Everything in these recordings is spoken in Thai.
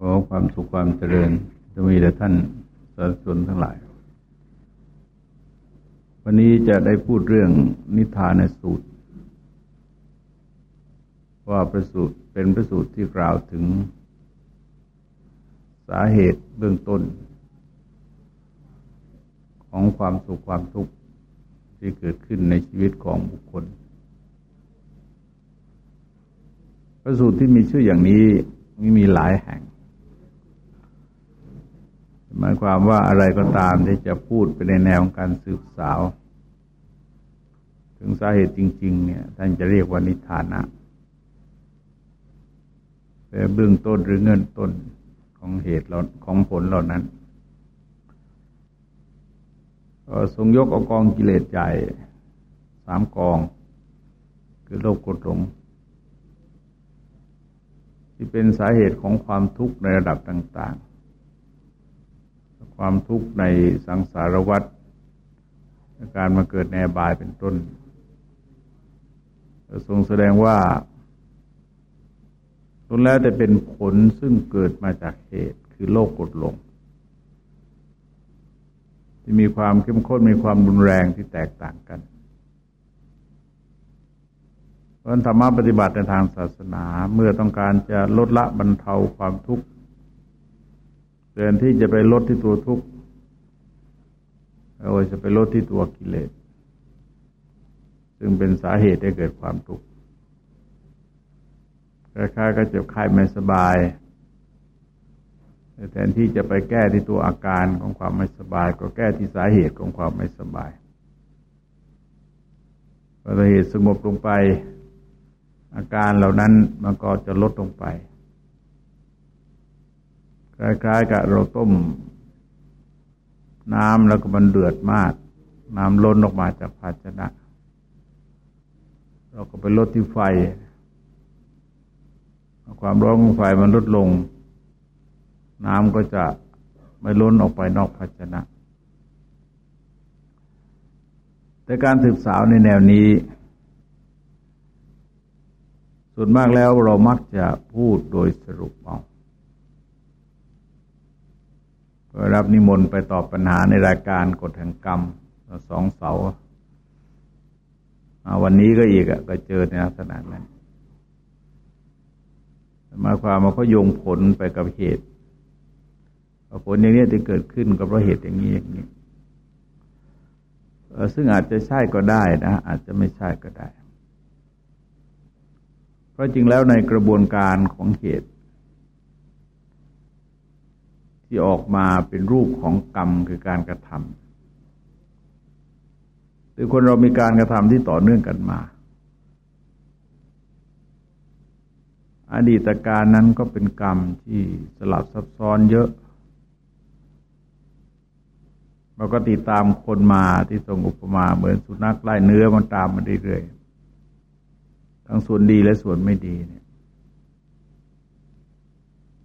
ขอความสุขความเจริญจะมีแด่ท่านสาธุชนทั้งหลาย วันนี้จะได้พูดเรื่องนิทานสูตร ว่าประสูตรเป็นประสูตรที่กล่าวถึง สาเหตุเบื้องต้น ของความสุขความทุกข์ที่เกิดขึ้นในชีวิตของบุคคล ประสูตรที่มีชื่ออย่างนี้มีหลายแห่ง หมายความว่าอะไรก็ตามที่จะพูดไปในแนวของการสืบสาว ถึงสาเหตุจริง ๆ เนี่ย ท่านจะเรียกว่านิทานะเป็นเบื้องต้นหรือเงินต้นของเหตุของผลเหล่านั้นก็ทรงยกเอากองกิเลสใหญ่สามกอง คือโลภกดหลงที่เป็นสาเหตุของความทุกข์ในระดับต่างๆ ความทุกข์ในสังสารวัฏการมาเกิดในบายเป็นต้นทรงแสดงว่าตนแล้วแต่เป็นผลซึ่งเกิดมาจากเหตุคือโลกกดลง ที่มีความเข้มข้นมีความรุนแรงที่แตกต่างกันเพราะธรรมะปฏิบัติในทางศาสนาเมื่อต้องการจะลดละบรรเทาความทุกข์ เตือนที่จะไปลดที่ตัวทุกข์เราจะไปลดที่ตัวกิเลสซึ่งเป็นสาเหตุให้เกิดความทุกข์คล้ายๆก็เจ็บไข้ไม่สบายแทนที่จะไปแก้ที่ตัวอาการของความไม่สบาย ก็แก้ที่สาเหตุของความไม่สบายพอเหตุสงบลงไป อาการเหล่านั้นมันก็จะลดลงไป คล้ายๆกับเราต้ม น้ำแล้วก็มันเดือดมาก น้ำล้นออกมาจากภาชนะ เราก็ไปลดที่ไฟ ความร้อนของไฟมันลดลง น้ำก็จะไม่ล้นออกไปนอกภาชนะ แต่การศึกษาวในแนวนี้ส่วนมากแล้วเรามักจะพูดโดยสรุปเอา รับนิมนต์ไปตอบปัญหาในรายการกฎแห่งกรรมสองเสาวันนี้ก็อีกก็เจอในลักษณะนั้นมาความมาเขาโยงผลไปกับเหตุผลอย่างนี้ที่เกิดขึ้นก็เพราะเหตุอย่างนี้อย่างนี้ซึ่งอาจจะใช่ก็ได้นะ อาจจะไม่ใช่ก็ได้ เพราะจริงแล้วในกระบวนการของเหตุ ที่ออกมาเป็นรูปของกรรมคือการกระทำหรือคนเรามีการกระทำที่ต่อเนื่องกันมา อดีตการนั้นก็เป็นกรรมที่สลับซับซ้อนเยอะเราก็ติดตามคนมาที่ทรงอุปมาเหมือนสุนัขไล่เนื้อมันตามมาเรื่อยๆทั้งส่วนดีและส่วนไม่ดีเนี่ย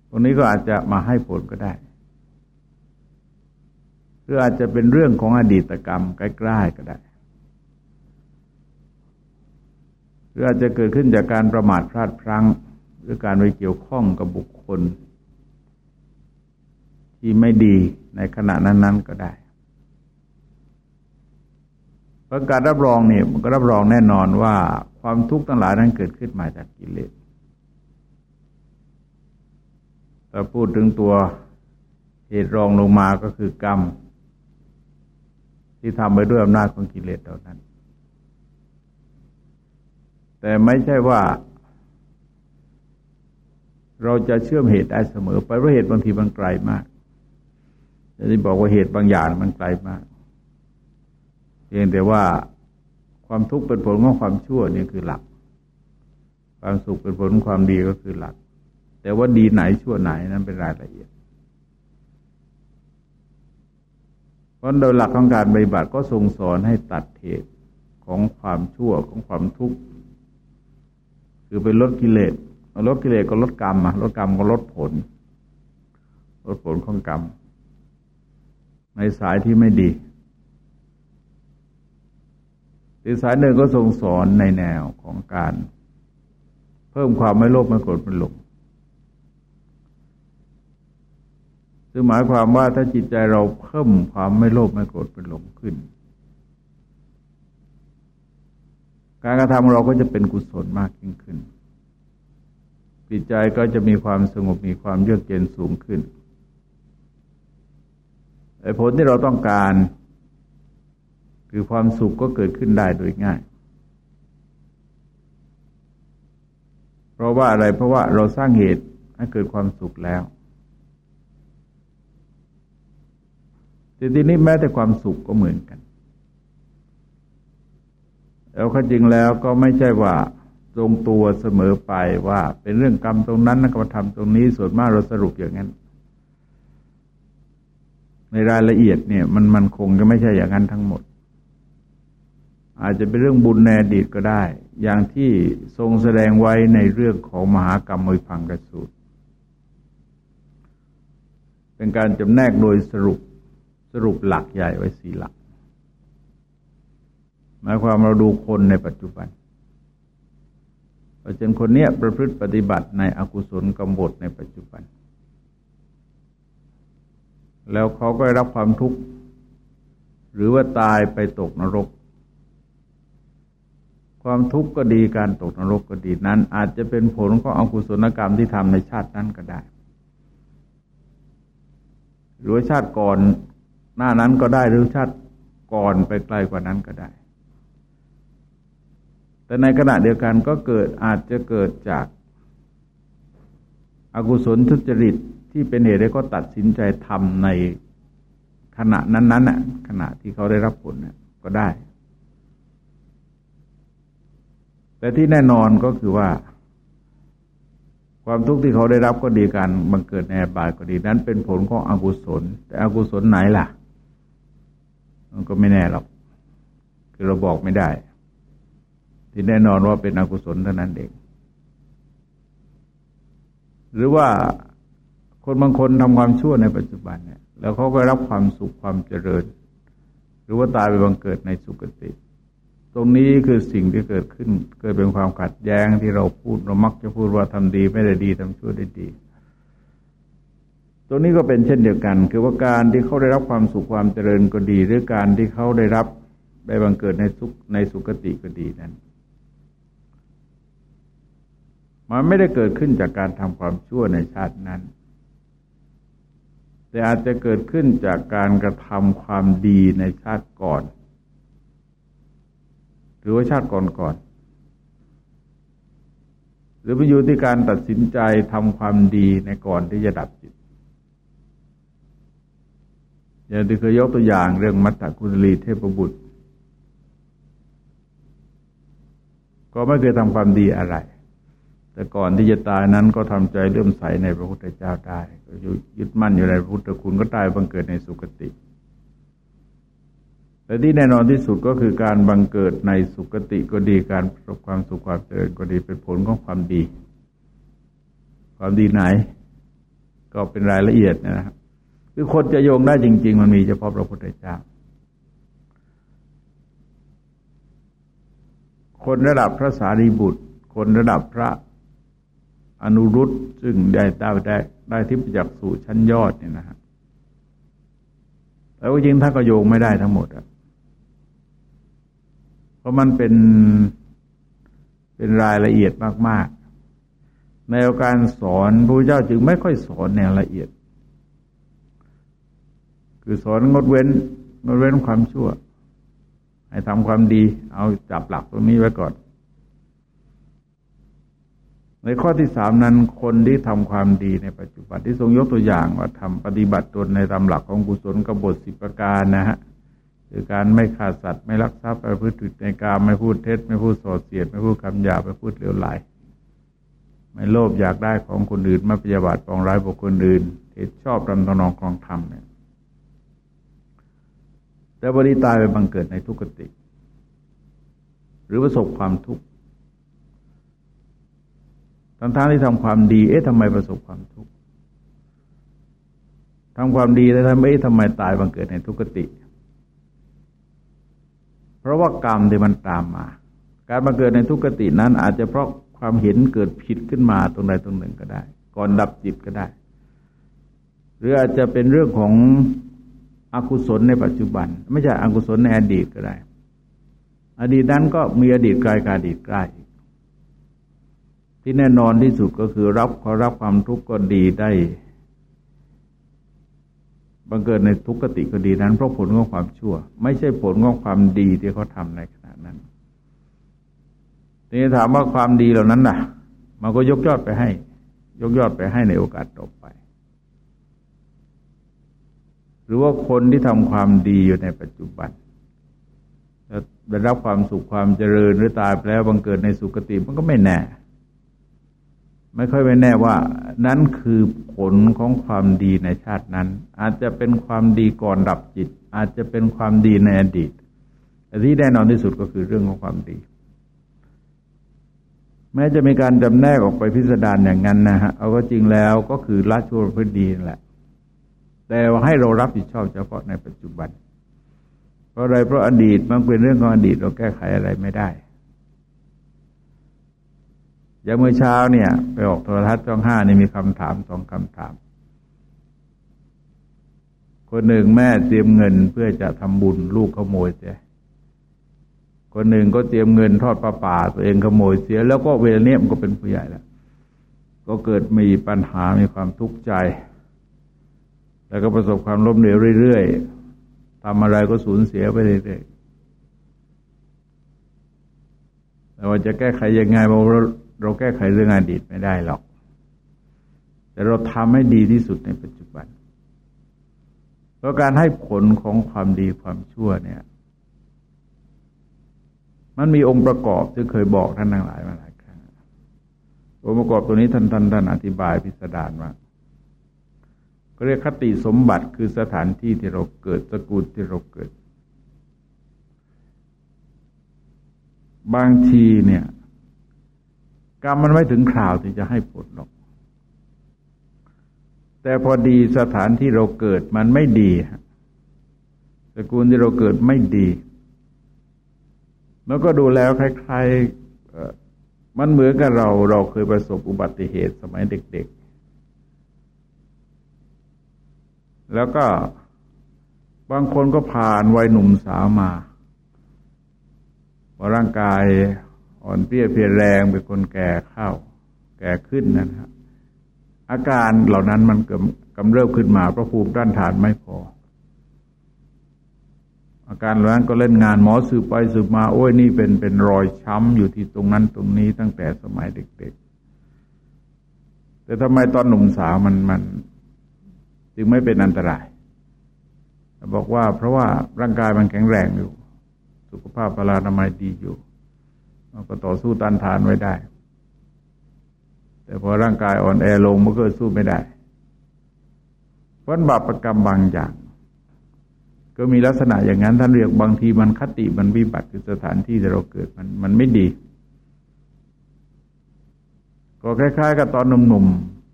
ตรงนี้ก็อาจจะมาให้ผลก็ได้ หรืออาจจะเป็นเรื่องของอดีตกรรมใกล้ๆก็ได้หรืออาจจะเกิดขึ้นจากการประมาทพลาดพลั้ง หรือการไปเกี่ยวข้องกับบุคคล ที่ไม่ดีในขณะนั้น ๆ ก็ได้ประกาศรับรองเนี่ยมันก็รับรองแน่นอนว่าความทุกข์ทั้งหลายนั้นเกิดขึ้นมาจากกิเลสแต่พูดถึงตัวเหตุรองลงมาก็คือกรรม ที่ทำไปด้วยอำนาจของกิเลสเท่านั้น แต่ไม่ใช่ว่า เราจะเชื่อมเหตุได้เสมอ ไปเพราะเหตุบางทีมันไกลมากจะได้บอกว่าเหตุบางอย่างมันไกลมากพียงแต่ว่าความทุกข์เป็นผลของความชั่วนี่คือหลัก ความสุขเป็นผลของความดีก็คือหลัก แต่ว่าดีไหนชั่วไหนนั้นเป็นรายละเอียด เพราะโดยหลักของการปฏิบัติก็ทรงสอนให้ตัดเหตุของความชั่วของความทุกข์คือไปลดกิเลสลดกิเลสก็ลดกรรมลดกรรมก็ลดผล ลดผลของกรรม ในสายที่ไม่ดีอีกสายหนึ่งก็ทรงสอนในแนวของการ เพิ่มความไม่โลภไม่โกรธไม่หลง ซึ่งหมายความว่าถ้าจิตใจเราเพิ่มความไม่โลภไม่โกรธเป็นหลงขึ้น การกระทำเราก็จะเป็นกุศลมากยิ่งขึ้นจิตใจก็จะมีความสงบมีความเยือกเย็นสูงขึ้นไอ้ผลที่เราต้องการ คือความสุขก็เกิดขึ้นได้โดยง่าย เพราะว่าอะไรเพราะว่าเราสร้างเหตุให้เกิดความสุขแล้ว แต่ทีนี้แม้แต่ความสุขก็เหมือนกัน แล้วก็จริงแล้วก็ไม่ใช่ว่าตรงตัวเสมอไปว่า เป็นเรื่องกรรมตรงนั้นนักรรมธรรมตรงนี้ส่วนมากเราสรุปอย่างนั้น ในรายละเอียดเนี่ย มันมันคงจะไม่ใช่อย่างนั้นทั้งหมด อาจจะเป็นเรื่องบุญในอดีตก็ได้ อย่างที่ทรงแสดงไว้ในเรื่องของมหากรรมมวยพังกระสูตรเป็นการจำแนกโดยสรุป สรุปหลักใหญ่ไว้สี่หลัก หมายความเราดูคนในปัจจุบันพราะฉะนั้นคนเนี้ยประพฤติปฏิบัติในอกุศลกรรมบทในปัจจุบัน แล้วเขาก็ได้รับความทุกข์ หรือว่าตายไปตกนรก ความทุกข์ก็ดีการตกนรกก็ดีนั้น อาจจะเป็นผลของอกุศลกรรมที่ทำในชาตินั้นก็ได้หรือชาติก่อน น้านั้นก็ได้หรือชาติก่อนไปไกลกว่านั้นก็ได้ แต่ในขณะเดียวกันก็เกิดอาจจะเกิดจากอากุศลทุจริตที่เป็นเหตุให้ก็ตัดสินใจทำในขณะนั้นๆน่ะขณะที่เขาได้รับผลเนี่ยก็ได้ แต่ที่แน่นอนก็คือว่า ความทุกข์ที่เขาได้รับก็ดีการบังเกิดในบายก็ดี นั้นเป็นผลของอกุศล แต่อกุศลไหนล่ะ มันก็ไม่แน่หรอก คือเราบอกไม่ได้ ที่แน่นอนว่าเป็นอกุศลเท่านั้นเองหรือว่าคนบางคนทำความชั่วในปัจจุบันเนี่ย แล้วเขาก็รับความสุขความเจริญ หรือว่าตายไปบังเกิดในสุคติ ตรงนี้คือสิ่งที่เกิดขึ้น เกิดเป็นความขัดแย้งที่เราพูดเรามักจะพูดว่าทำดีไม่ได้ดีทำชั่วได้ดี ตรงนี้ก็เป็นเช่นเดียวกัน คือว่าการที่เขาได้รับความสุขความเจริญก็ดี หรือการที่เขาได้รับได้บังเกิดในสุขในสุคติก็ดีนั้น มันไม่ได้เกิดขึ้นจากการทำความชั่วในชาตินั้น แต่อาจจะเกิดขึ้นจากการกระทำความดีในชาติก่อน หรือว่าชาติก่อนก่อนหรือไปอยู่ที่การตัดสินใจทำความดีในก่อนที่จะดับจิต อย่างที่เคยยกตัวอย่างเรื่องมัตตคุณลีเทพบุตร ก็ไม่เคยทำความดีอะไร แต่ก่อนที่จะตายนั้นก็ทำใจเลื่อมใสในพระพุทธเจ้าได้ก็ยึดมั่นอยู่ในพระพุทธคุณก็ตายบังเกิดในสุคติแต่ที่แน่นอนที่สุดก็คือการบังเกิดในสุคติก็ดีการประสบความสุขความเจริญก็ดีเป็นผลของความดี ความดีไหน ก็เป็นรายละเอียดนะครับ คือคนจะโยงได้จริง ๆ มันมีเฉพาะพระพุทธเจ้า คนระดับพระสารีบุตร คนระดับพระอนุรุตซึ่งได้ได้ได้ได้ทิพจักสู่ชั้นยอดเนี่ยนะฮะแล้วจริงถ้าก็โยงไม่ได้ทั้งหมดอะเพราะมันเป็นเป็นรายละเอียดมากๆในการสอนพระเจ้าจึงไม่ค่อยสอนแนวละเอียด คือสอนงดเว้นงดเว้นความชั่ว ให้ทำความดี เอาจับหลักตรงนี้ไว้ก่อน ในข้อที่สามนั้นคนที่ทำความดีในปัจจุบันที่ทรงยกตัวอย่างว่าทำปฏิบัติตนในตามหลักของกุศลกบฏสิบประการนะฮะคือการไม่ฆ่าสัตว์ไม่ลักทรัพย์ไม่พูดถึงในการไม่พูดเท็จ ไม่พูดส่อเสียด ไม่พูดคำหยาบไม่พูดเลวไหลไม่โลภอยากได้ของคนอื่นไม่ปฏิบัติปองร้ายบุคคลอื่นเหตุชอบรำตนองครองธรรมเนี่ย แต่บริตายไปบังเกิดในทุกขติ หรือประสบความทุกข์ทั้งทที่ทำความดี เอ๊ะทำไมประสบความทุกข์ทำความดีแล้วทำเอ๊ะทำไมตายบังเกิดในทุกขติ เพราะว่ากรรมที่มันตามมา การบังเกิดในทุกขตินั้น อาจจะเพราะความเห็นเกิดผิดขึ้นมาตรงใดตรงหนึ่งก็ได้ ก่อนดับจิตก็ได้ หรืออาจจะเป็นเรื่องของ อกุศลในปัจจุบัน ไม่ใช่อกุศลในอดีตก็ได้ อดีตนั้นก็มีอดีตไกลกับอดีตใกล้ที่แน่นอนที่สุดก็คือรับขอรับความทุกข์ก็ดีได้บังเกิดในทุกขติก็ดีนั้น เพราะผลของความชั่ว ไม่ใช่ผลของความดีที่เขาทาในขณะนั้นทีนี้ถามว่าความดีเหล่านั้นล่ะ มันก็ยกยอดไปให้ ยกยอดไปให้ในโอกาสต่อไป รือว่าคนที่ทำความดีอยู่ในปัจจุบันได้รับความสุขความเจริญหรือตายไปแล้วบังเกิดในสุคติมันก็ไม่แน่ ไม่ค่อยไม่แน่ว่า นั้นคือผลของความดีในชาตินั้น อาจจะเป็นความดีก่อนดับจิต อาจจะเป็นความดีในอดีตแต่ที่แน่นอนที่สุดก็คือเรื่องของความดี แม้จะมีการจำแนกออกไปพิสดารอย่างนั้นนะฮะเอาก็จริงแล้วก็คือละชั่วพื้นดีนั่นแหละ แต่ว่าให้เรารับผิดชอบเฉพาะในปัจจุบัน เพราะอะไรเพราะอดีตมันเป็นเรื่องของอดีตเราแก้ไขอะไรไม่ได้อย่างเมื่อเช้าเนี่ย ไปออกโทรทัศน์ช่องห้านี่มีคำถามสองคำถาม คนหนึ่งแม่เตรียมเงินเพื่อจะทำบุญลูกขโมยเสียคนหนึ่งก็เตรียมเงินทอดปลาป่า ตัวเองขโมยเสีย แล้วก็เวลาเนี้ยมันก็เป็นผู้ใหญ่แล้ว ก็เกิดมีปัญหามีความทุกข์ใจ แล้วก็ประสบความล้มเหลวเรื่อยๆทำอะไรก็สูญเสียไปเรื่อยๆแต่ว่าจะแก้ไขยังไงเราเราแก้ไขเรื่องอดีตไม่ได้หรอก แต่เราทำให้ดีที่สุดในปัจจุบัน เพราะการให้ผลของความดีความชั่วเนี่ย มันมีองค์ประกอบที่เคยบอกท่านทั้งหลายมาหลายครั้งองค์ประกอบตัวนี้ท่านท่านท่านอธิบายพิสดารว่าก เรียกคติสมบัติคือสถานที่ที่เราเกิดสกุลที่เราเกิด บางทีเนี่ยกรรมมันไม่ถึงคราวที่จะให้ผลหรอก แต่พอดีสถานที่เราเกิดมันไม่ดีตระกูลที่เราเกิดไม่ดีแล้วก็ดูแล้วคล้ายๆมันเหมือนกับเราเราเคยประสบอุบัติเหตุสมัยเด็กๆ แล้วก็บางคนก็ผ่านวัยหนุ่มสาวมาพอร่างกายอ่อนเปรี้ยเพียแรงเป็นคนแก่เข้า แก่ขึ้นนะครับอาการเหล่านั้นมันเกิดกำเริบขึ้นมาเพราะภูมิด้านฐานไม่พอ อาการเหล่านั้นก็เล่นงานหมอสืบไปสืบมาโอ้ยนี่เป็นเป็นรอยช้ำอยู่ที่ตรงนั้นตรงนี้ตั้งแต่สมัยเด็ก ๆ แต่ทำไมตอนหนุ่มสาวมันมัน จึงไม่เป็นอันตราย บอกว่าเพราะว่าร่างกายมันแข็งแรงอยู่ สุขภาพพลานามัยดีอยู่มันก็ต่อสู้ต้านทานไว้ได้ แต่พอร่างกายอ่อนแอลงมันก็สู้ไม่ได้เพราะบาประกรรมบางอย่าง ก็มีลักษณะอย่างนั้นท่านเรียกบางทีมันคติมันวิบัติคือสถานที่ที่เราเกิดมันมันไม่ดีก็คล้ายๆ กับตอนหนุ่ม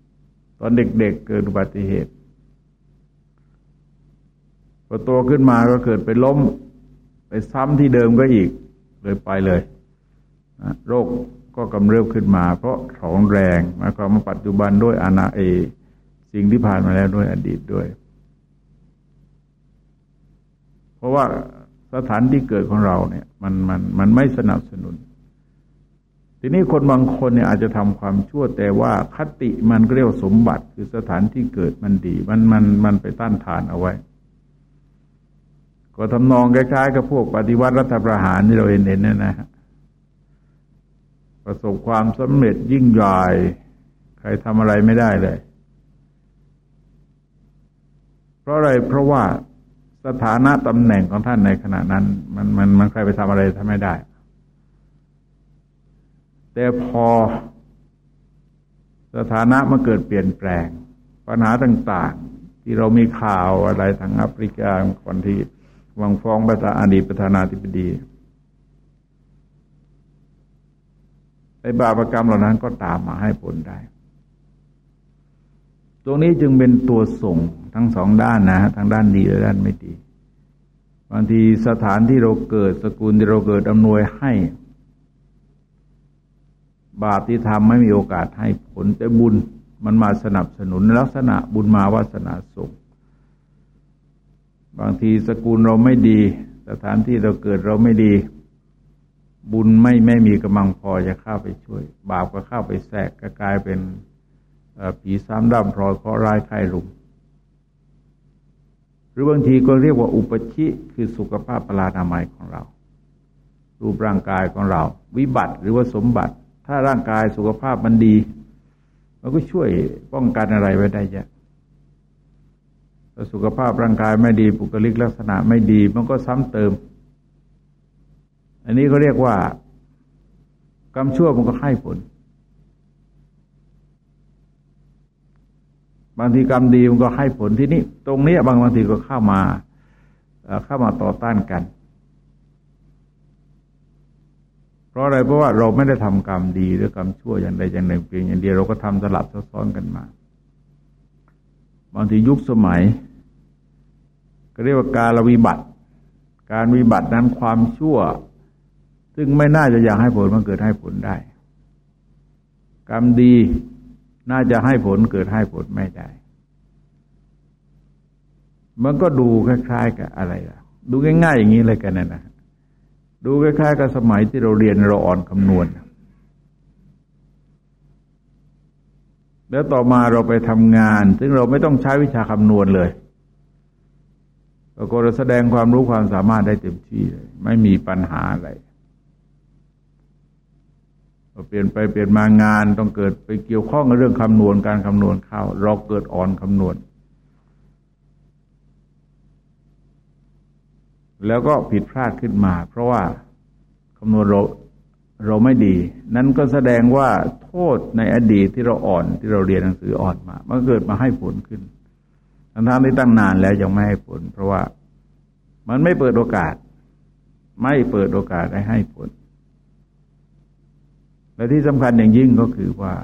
ๆ ตอนเด็กๆ เกิดอุบัติเหตุ พอโตขึ้นมาก็เกิดไปล้ม ไปซ้ำที่เดิมก็อีก เลยไปเลยโรคก็กำเริบขึ้นมา เพราะของแรงมาความมาปัจจุบันด้วยอนาเอ สิ่งที่ผ่านมาแล้วด้วยอดีตด้วย เพราะว่าสถานที่เกิดของเราเนี่ย มันมันมันไม่สนับสนุน ทีนี้คนบางคนเนี่ยอาจจะทำความชั่วแต่ว่าคติมันเรียกสมบัติคือสถานที่เกิดมันดี มันมันมันไปต้านทานเอาไว้ ก็ทำนองคล้ายๆกับพวกปฏิวัติรัฐประหารที่เราเห็นเห็นเนี่ยนะฮะประสบความสำเร็จยิ่งใหญ่ใครทำอะไรไม่ได้เลย เพราะอะไรเพราะว่าสถานะตำแหน่งของท่านในขณะนั้น มันมันมันใครไปทำอะไรทำไม่ได้ แต่พอสถานะมันเกิดเปลี่ยนแปลง ปัญหาต่าง ๆ ที่เรามีข่าวอะไรทางแอฟริกาคนที่ วังฟ้องประธานอดีตประธานาธิบดีไอ้บาปรกรรมเหล่านั้นก็ตามมาให้ผลได้ ตรงนี้จึงเป็นตัวส่งทั้งสองด้านนะทั้งด้านดีและด้านไม่ดีบางทีสถานที่เราเกิดสกุลที่เราเกิดอำนวยให้ บาปที่ทำไม่มีโอกาสให้ผลแต่บุญมันมาสนับสนุนลักษณะบุญมาวาสนาส่ง บางทีสกุลเราไม่ดี สถานที่เราเกิดเราไม่ดี บุญไม่ไม่มีกำลังพอจะเข้าไปช่วย บาปก็เข้าไปแทรกก็กลายเป็นผีซ้ำดำพลอยเคราะร้ายไข้รุมหรือบางทีก็เรียกว่าอุปชิคือสุขภาพปรานามัยของเรา รูปร่างกายของเรา วิบัติหรือว่าสมบัติ ถ้าร่างกายสุขภาพมันดี มันก็ช่วยป้องกันอะไรไว้ได้เยอะ ถ้าสุขภาพร่างกายไม่ดีปุกลิกลักษณะไม่ดี มันก็ซ้ำเติม อันนี้ก็เรียกว่ากรรมชั่วมันก็ให้ผล บางทีกรรมดีมันก็ให้ผลที่นี่ตรงนี้บางบางทีก็เข้ามาเข้ามาต่อต้านกัน เพราะอะไรเพราะว่าเราไม่ได้ทำกรรมดีหรือกรรมชั่วอย่างใดอย่างหนึ่งเพียงอย่างเดียวเราก็ทำสลับซ้อนกันมา บางทียุคสมัย ก็เรียกว่าการวิบัติ การวิบัตินั้นความชั่ว ซึ่งไม่น่าจะอยากให้ผลมันเกิดให้ผลได้ กรรมดีน่าจะให้ผลเกิดให้ผลไม่ได้ มันก็ดูคล้าย ๆ กับอะไรล่ะ ดูง่ายๆอย่างนี้เลยกันนะนะดูคล้ายๆกับสมัยที่เราเรียนเราอ่อนคำนวณ แล้วต่อมาเราไปทำงาน ซึ่งเราไม่ต้องใช้วิชาคำนวณเลย เราก็แสดงความรู้ความสามารถได้เต็มที่เลย ไม่มีปัญหาอะไรเปลี่ยนไปเปลี่ยนมางานต้องเกิดไปเกี่ยวข้องกับเรื่องคำนวณการคำนวณเข้าเราเกิดอ่อนคำนวณ แล้วก็ผิดพลาดขึ้นมา เพราะว่าคำนวณเราเราไม่ดี นั้นก็แสดงว่าโทษในอดีตที่เราอ่อนที่เราเรียนหนังสืออ่อนมา มันเกิดมาให้ผลขึ้น ทั้งทที่ตั้งนานแล้วยังไม่ให้ผล เพราะว่ามันไม่เปิดโอกาส ไม่เปิดโอกาสให้ให้ผล และที่สำคัญอย่างยิ่งก็คือว่า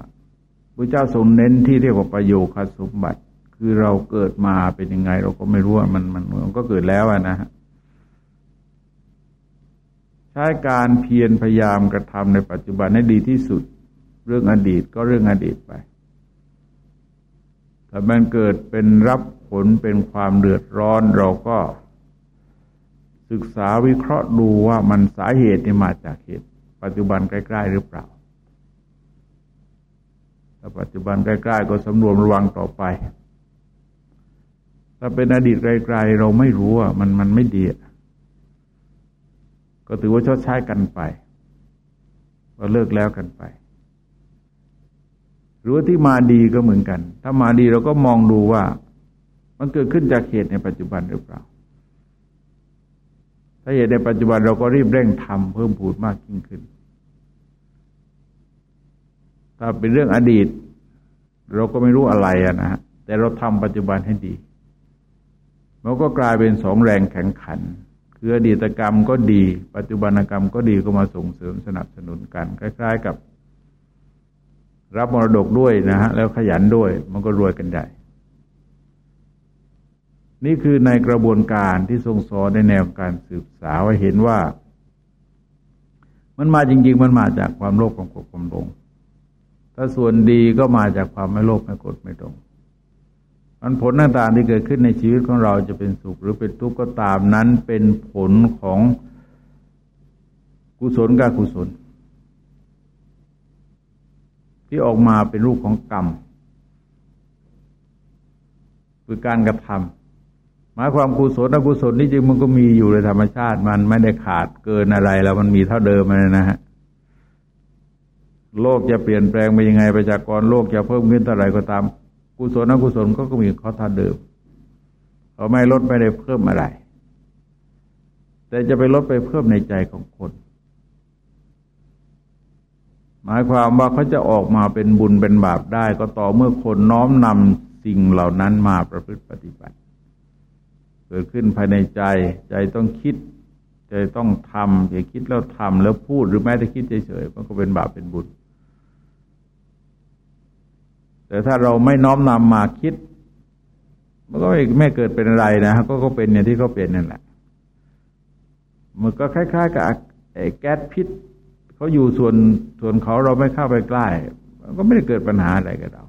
พระเจ้าทรงเน้นที่เรียกว่าประโยคสมบัติ คือเราเกิดมาเป็นยังไง เราก็ไม่รู้มันมันมันก็เกิดแล้วนะฮะใช้การเพียรพยายามกระทำในปัจจุบันให้ดีที่สุด เรื่องอดีตก็เรื่องอดีตไปถ้ามันเกิดเป็นรับ ผลเป็นความเดือดร้อนเราก็ศึกษาวิเคราะห์ดูว่ามันสาเหตุนี่มาจากเหตุ ปัจจุบันใกล้ ๆ หรือเปล่าถ้าปัจจุบันใกล้ๆก็สำรวมระวังต่อไป ถ้าเป็นอดีตไกลๆเราไม่รู้อะมันมันไม่ดีก็ถือว่าชดใช้กันไปก็เลิกแล้วกันไปหรือว่าที่มาดีก็เหมือนกัน ถ้ามาดีเราก็มองดูว่า มันเกิดขึ้นจากเหตุในปัจจุบันหรือเปล่า ถ้าเหตุในปัจจุบันเราก็รีบเร่งทำเพิ่มพูดมากยิ่งขึ้น ถ้าเป็นเรื่องอดีต เราก็ไม่รู้อะไรอะนะแต่เราทำปัจจุบันให้ดีมันก็กลายเป็นสองแรงแข่งขัน คืออดีตกรรมก็ดี ปัจจุบันกรรมก็ดีก็มาส่งเสริมสนับสนุนกันคล้าย ๆ กับ รับมรดกด้วยนะฮะแล้วขยันด้วย มันก็รวยกันได้ นี่คือในกระบวนการที่ทรงสอนในแนวการสืบสาวเห็นว่า มันมาจริง ๆ มันมาจากความโลภของความหลงถ้าส่วนดีก็มาจากความไม่โลภไม่โกรธไม่ตรงมันผลต่างๆที่เกิดขึ้นในชีวิตของเราจะเป็นสุขหรือเป็นทุกข์ก็ตามนั้นเป็นผลของกุศลกับกุศล ที่ออกมาเป็นรูปของกรรม คือการกระทำ หมายความกุศลอกุศลนี่จริงมันก็มีอยู่ในธรรมชาติมันไม่ได้ขาดเกินอะไรแล้วมันมีเท่าเดิมเลยนะฮะโลกจะเปลี่ยนแปลงไปยังไงประชากรโลกจะเพิ่มขึ้นเท่าไหร่ก็ตาม กุศลอกุศลก็ก็มีข้อท่าเดิมเขาไม่ลดไม่ได้เพิ่มอะไร แต่จะไปลดไปเพิ่มในใจของคน หมายความว่าเขาจะออกมาเป็นบุญเป็นบาปได้ ก็ต่อเมื่อคนน้อมนำสิ่งเหล่านั้นมาประพฤติปฏิบัติ เกิดขึ้นภายในใจ ใจต้องคิด ใจต้องทำอย่าคิดแล้วทำแล้วพูดหรือแม้แต่คิดเฉยๆมันก็เป็นบาปเป็นบุญ แต่ถ้าเราไม่น้อมนำมาคิด มันก็ไม่เกิดเป็นอะไรนะก็ก็เป็นอย่างที่เขาเป็นนั่นแหละมันก็คล้าย ๆ กับไอ้แก๊สพิษเขาอยู่ส่วนส่วนเขาเราไม่เข้าไปใกล้มันก็ไม่ได้เกิดปัญหาอะไรกับเรา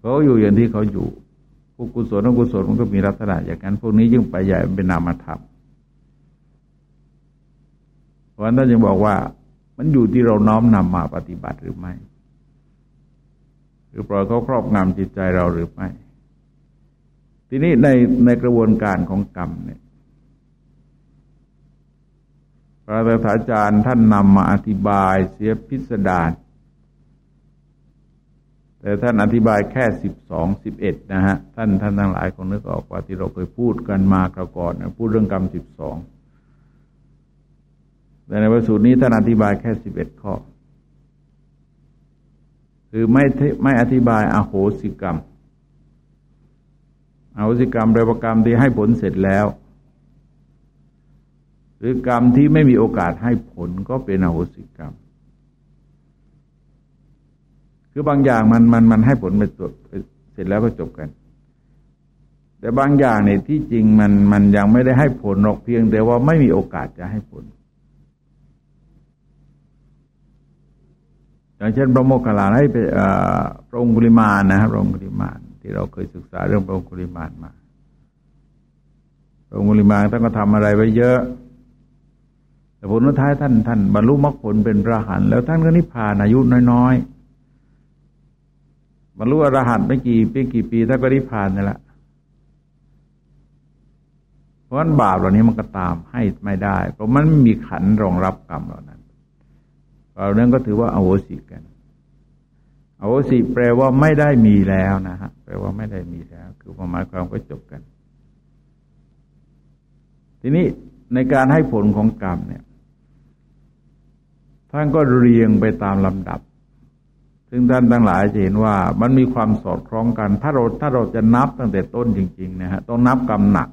เขาอยู่อย่างที่เขาอยู่ วกกุศลอกุศลมันก็มีลักษณะอย่างนั้น พวกนี้ยิ่งไปใหญ่เป็นนามธรรมเพราะฉะนั้นท่านยังบอกว่า มันอยู่ที่เราน้อมนำมาปฏิบัติหรือไม่ หรือปล่อยเขาครอบงำจิตใจเราหรือไม่ ทีนี้ในในกระบวนการของกรรมเนี่ยพระธาจารย์ท่านนำมาอธิบายเสียพิสดาร แต่ท่านอธิบายแค่สิบสองสิบเอ็ดนะฮะท่านท่านทั้งหลายคงนึกออกว่าที่เราเคยพูดกันมาคราวก่อนนะพูดเรื่องกรรมสิบสองแต่ในประสูตรนี้ท่านอธิบายแค่สิบเอ็ดข้อ คือไม่ไม่อธิบายอโหสิกรรมอโหสิกรรมแปลว่ากรรมที่ให้ผลเสร็จแล้วหรือกรรมที่ไม่มีโอกาสให้ผลก็เป็นอโหสิกรรม คือบางอย่างมันมันมันให้ผลไปจบเสร็จแล้วก็จบกัน แต่บางอย่างเนี่ยที่จริงมันมันยังไม่ได้ให้ผลหรอกเพียง แต่ว่าไม่มีโอกาสจะให้ผลอย่างเช่นพระโมคคัลลาให้ไปพระองคุลิมานนะครับพระองคุลิมาน ที่เราเคยศึกษาเรื่องพระองคุลิมานมาพระองคุลิมานท่านก็ทำอะไรไว้เยอะ แต่ผลท้ายท่านท่านบรรลุมรรคผลเป็นพระหันแล้วท่านก็นิพพานอายุน้อยๆ บรรลุอรหันต์ไม่กี่ปีกี่ปีถ้าก็ได้ผ่านนี่แหละเพราะฉะนั้นบาปเหล่านี้มันก็ตามให้ไม่ได้ เพราะมันไม่มีขันรองรับกรรมเหล่านั้นเราเรื่องก็ถือว่าอโหสิกันอโหสิแปลว่าไม่ได้มีแล้วนะฮะแปลว่าไม่ได้มีแล้ว คือความหมายความก็จบกัน ทีนี้ในการให้ผลของกรรมเนี่ยท่านก็เรียงไปตามลำดับ ซึ่งท่านทั้งหลายจะเห็นว่ามันมีความสอดคล้องกัน ถ้าเราถ้าเราจะนับตั้งแต่ต้นจริงๆนะฮะต้องนับกรรมหนัก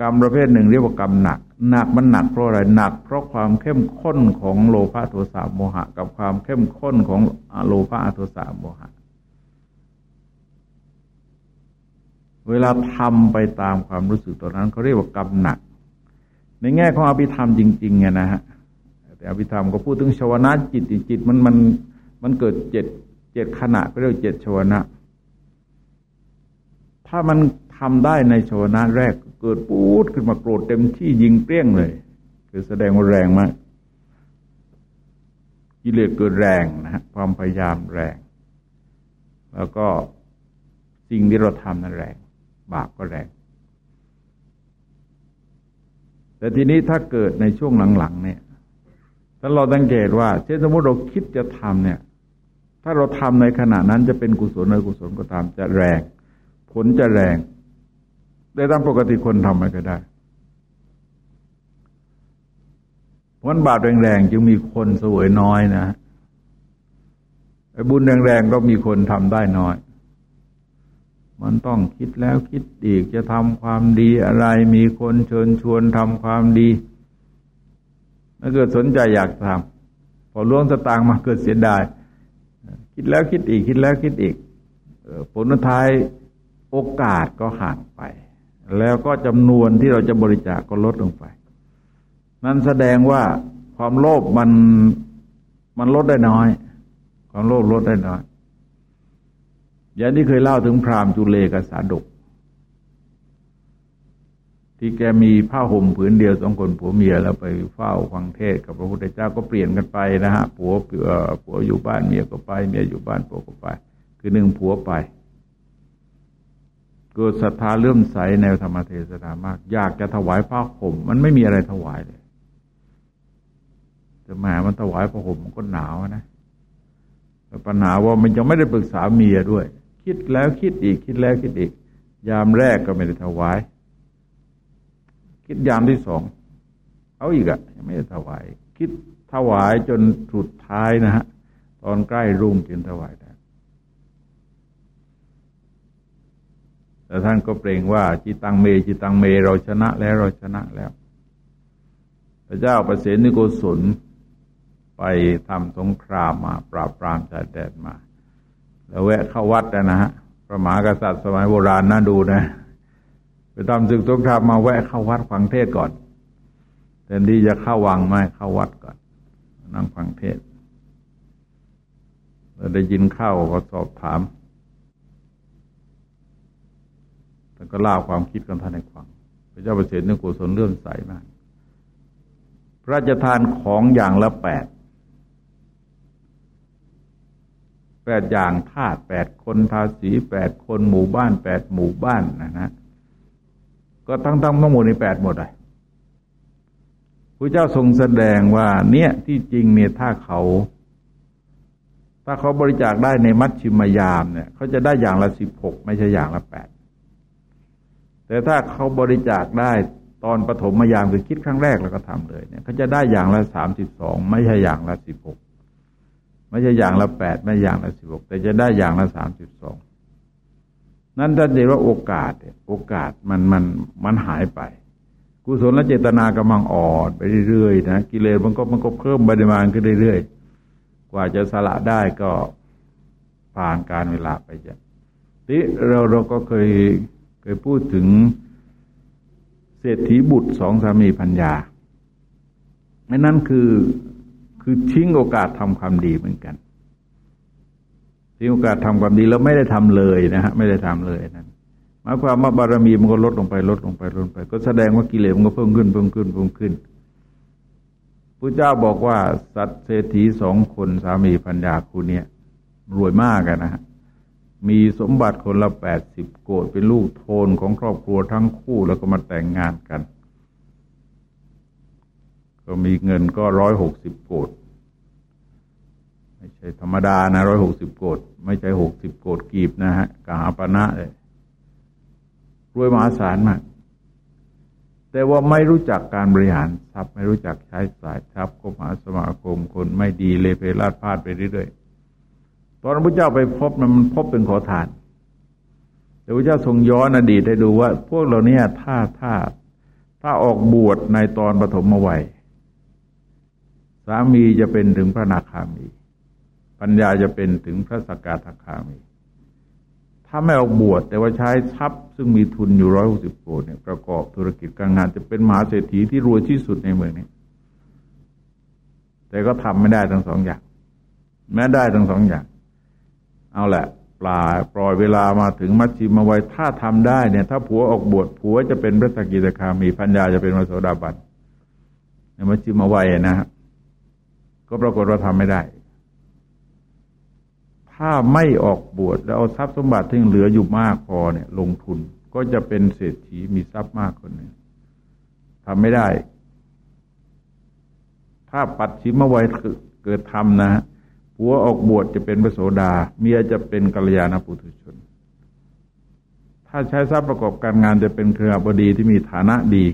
กรรมประเภทหนึ่งเรียกว่ากรรมหนัก หนักมันหนักเพราะอะไรหนัก เพราะความเข้มข้นของโลภะโทสะโมหะ กับความเข้มข้นของโลภะโทสะโมหะ เวลาทำไปตามความรู้สึกตอนนั้นเขาเรียกว่ากรรมหนัก ในแง่ของอภิธรรมจริงๆเนี่ยนะฮะ แต่อภิธรรมก็พูดถึงชวนะจิตจิตมันมันมันเกิดเจ็ดเจ็ดขณะก็เรียกเจ็ดชวนะ ถ้ามันทำได้ในชวนะแรกเกิดปูดขึ้นมาโกรธเต็มที่ยิงเปรี้ยงเลย คือแสดงว่าแรงมากกิเลสเกิดแรงนะฮะความพยายามแรง แล้วก็สิ่งที่เราทำนั้นแรง บาปก็แรง แต่ทีนี้ถ้าเกิดในช่วงหลังๆเนี่ย ถ้าเราสังเกตว่าเช่นสมมติเราคิดจะทำเนี่ย ถ้าเราทำในขณะนั้นจะเป็นกุศลหรือกุศลก็ตามจะแรง ผลจะแรงได้ตามปกติคนทำมันก็ได้ผลบาปแรงๆจึงมีคนสวยน้อยนะไอ้บุญแรงๆก็มีคนทำได้น้อย มันต้องคิดแล้วคิดอีกจะทำความดีอะไร มีคนเชิญชวนทำความดี ถ้าเกิดสนใจอยากทำพอล่วงสตางค์มาเกิดเสียดาย คิดแล้วคิดอีกคิดแล้วคิดอีกผลท้ายโอกาสก็ห่างไป แล้วก็จำนวนที่เราจะบริจาคกก็ลดลงไป นั่นแสดงว่าความโลภมันมันลดได้น้อย ความโลภลดได้น้อยอย่างที่เคยเล่าถึงพราหมณ์จุเลกับสาดก ที่แกมีผ้าห่มผืนเดียวสองคนผัวเมียแล้วไปเฝ้าฟังเทศกับพระพุทธเจ้าก็เปลี่ยนกันไปนะฮะผัวผัวอยู่บ้านเมียก็ไป เมียอยู่บ้านผัวก็ไป คือหนึ่งผัวไปเกิดศรัทธาเลื่อมใสในธรรมเทศนามาก อยากจะถวายผ้าห่มมันไม่มีอะไรถวายเลยแต่แหมมันถวายผ้าห่มมันก็หนาวนะแต่ปัญหาว่ามันยังไม่ได้ปรึกษาเมียด้วย คิดแล้วคิดอีกคิดแล้วคิดอีก ยามแรกก็ไม่ได้ถวาย คิดยามที่สองเอาอีกอะยังไม่ได้ถวาย คิดถวายจนสุดท้ายนะฮะตอนใกล้รุ่งจึงถวายได้แต่ท่านก็เปล่งว่าจิตังเมจิตังเม เราชนะแล้วเราชนะแล้ว พระเจ้าประเสนิโกศลไปทำสงครามมา ปราบปรามชายแดนมา แล้วแวะเข้าวัดนะฮะพระมหากษัตริย์สมัยโบราณน่าดูนะ ไปทำศึกสงครามมาแวะเข้าวัดฟังเทศก่อนแทนที่จะเข้าวังไม่เข้าวัดก่อน นั่งฟังเทศเราได้ยินเข้าก็สอบถามแล้วก็เล่าความคิดกันท่านในฟังพระเจ้าประเสริฐนึกกุศลเลื่อมใสมากพระราชทานของอย่างละแปดแปดอย่างธาตุแปดคนทาสีแปดคนหมู่บ้านแปดหมู่บ้านนะนะ ก็ทั้งทั้งทั้งหมดในแปดหมดเลยพระเจ้าทรงแสดงว่า เนี่ยที่จริงเนี่ยถ้าเขา ถ้าเขาบริจาคได้ในมัชชิมยามเนี่ยเขาจะได้อย่างละสิบหกไม่ใช่อย่างละแปดแต่ถ้าเขาบริจาคได้ตอนปฐมยามคือคิดครั้งแรกแล้วก็ทำเลยเนี่ยเขาจะได้อย่างละสามสิบสองไม่ใช่อย่างละสิบหกไม่ใช่อย่างละแปดไม่อย่างละสิบหกแต่จะได้อย่างละสามสิบสอง นั่นท่านเรียกว่าโอกาส โอกาสมันมันมันหายไป กุศลและเจตนากำลังอ่อนไปเรื่อยๆนะกิเลสมันก็มันก็เพิ่มปริมาณขึ้นเรื่อยๆ กว่าจะสละได้ก็ผ่านการเวลาไปจะที่เราเราก็เคยเคยพูดถึงเศรษฐีบุตรสองสามีพัญญาไม่นั่นคือคือทิ้งโอกาสทำความดีเหมือนกัน ทิ้งโอกาสทำความดีแล้วไม่ได้ทำเลยนะฮะไม่ได้ทำเลยนั่นหมายความว่าบารมีมันก็ลดลงไปลดลงไปลดลงไป ก็แสดงว่ากิเลสมันก็เพิ่มขึ้นเพิ่มขึ้นเพิ่มขึ้นพระเจ้าบอกว่าสัตว์เศรษฐีสองคนสามีพัญญาคู่นี้รวยมากนะฮะมีสมบัติคนละแปดสิบโกดเป็นลูกโทนของครอบครัวทั้งคู่แล้วก็มาแต่งงานกัน ก็มีเงินก็ร้อยหกสิบโกด ธรรมดานะร้อยหกสิบโกดไม่ใช่หกสิบโกดกีบนะฮะกาปณะเลยรวยมหาศาลมาก แต่ว่าไม่รู้จักการบริหารทรัพย์ไม่รู้จักใช้สายทรัพย์ก็มหาสมาคมคนไม่ดีเลยไปลาดพลาดไปเรื่อยๆตอนพระเจ้าไปพบมันพบเป็นขอทาน แต่พระเจ้าทรงย้อนอดีตให้ดูว่า พวกเราเนี่ยถ้าถ้าถ้าออกบวชในตอนปฐมวัยสามีจะเป็นถึงพระนาคามี ปัญญาจะเป็นถึงพระสกทาคามี ถ้าไม่ออกบวชแต่ว่าใช้ทรัพย์ซึ่งมีทุนอยู่ร้อยหกสิบโกเนี่ยประกอบธุรกิจการงานจะเป็นมหาเศรษฐีที่รวยที่สุดในเมืองนี้ แต่ก็ทำไม่ได้ทั้งสองอย่าง แม้ได้ทั้งสองอย่าง เอาแหละปลาปล่อยเวลามาถึงมัชชิมาวัยถ้าทำได้เนี่ย ถ้าผัวออกบวชผัวจะเป็นพระสกิทาคามีพัญญาจะเป็นมโสดาบันในมัชชิมาวัยนะฮะก็ปรากฏว่าทำไม่ได้ ถ้าไม่ออกบวชแล้วเอาทรัพย์สมบัติที่เหลืออยู่มากพอเนี่ย ลงทุนก็จะเป็นเศรษฐีมีทรัพย์มากคนหนึ่งทำไม่ได้ ถ้าปัดชิมวัยเกิดทำนะฮะผัวออกบวชจะเป็นพระโสดา เมียจะเป็นกัลยาณปุถุชน ถ้าใช้ทรัพย์ประกอบการงานจะเป็นเครือบดีที่มีฐานะดี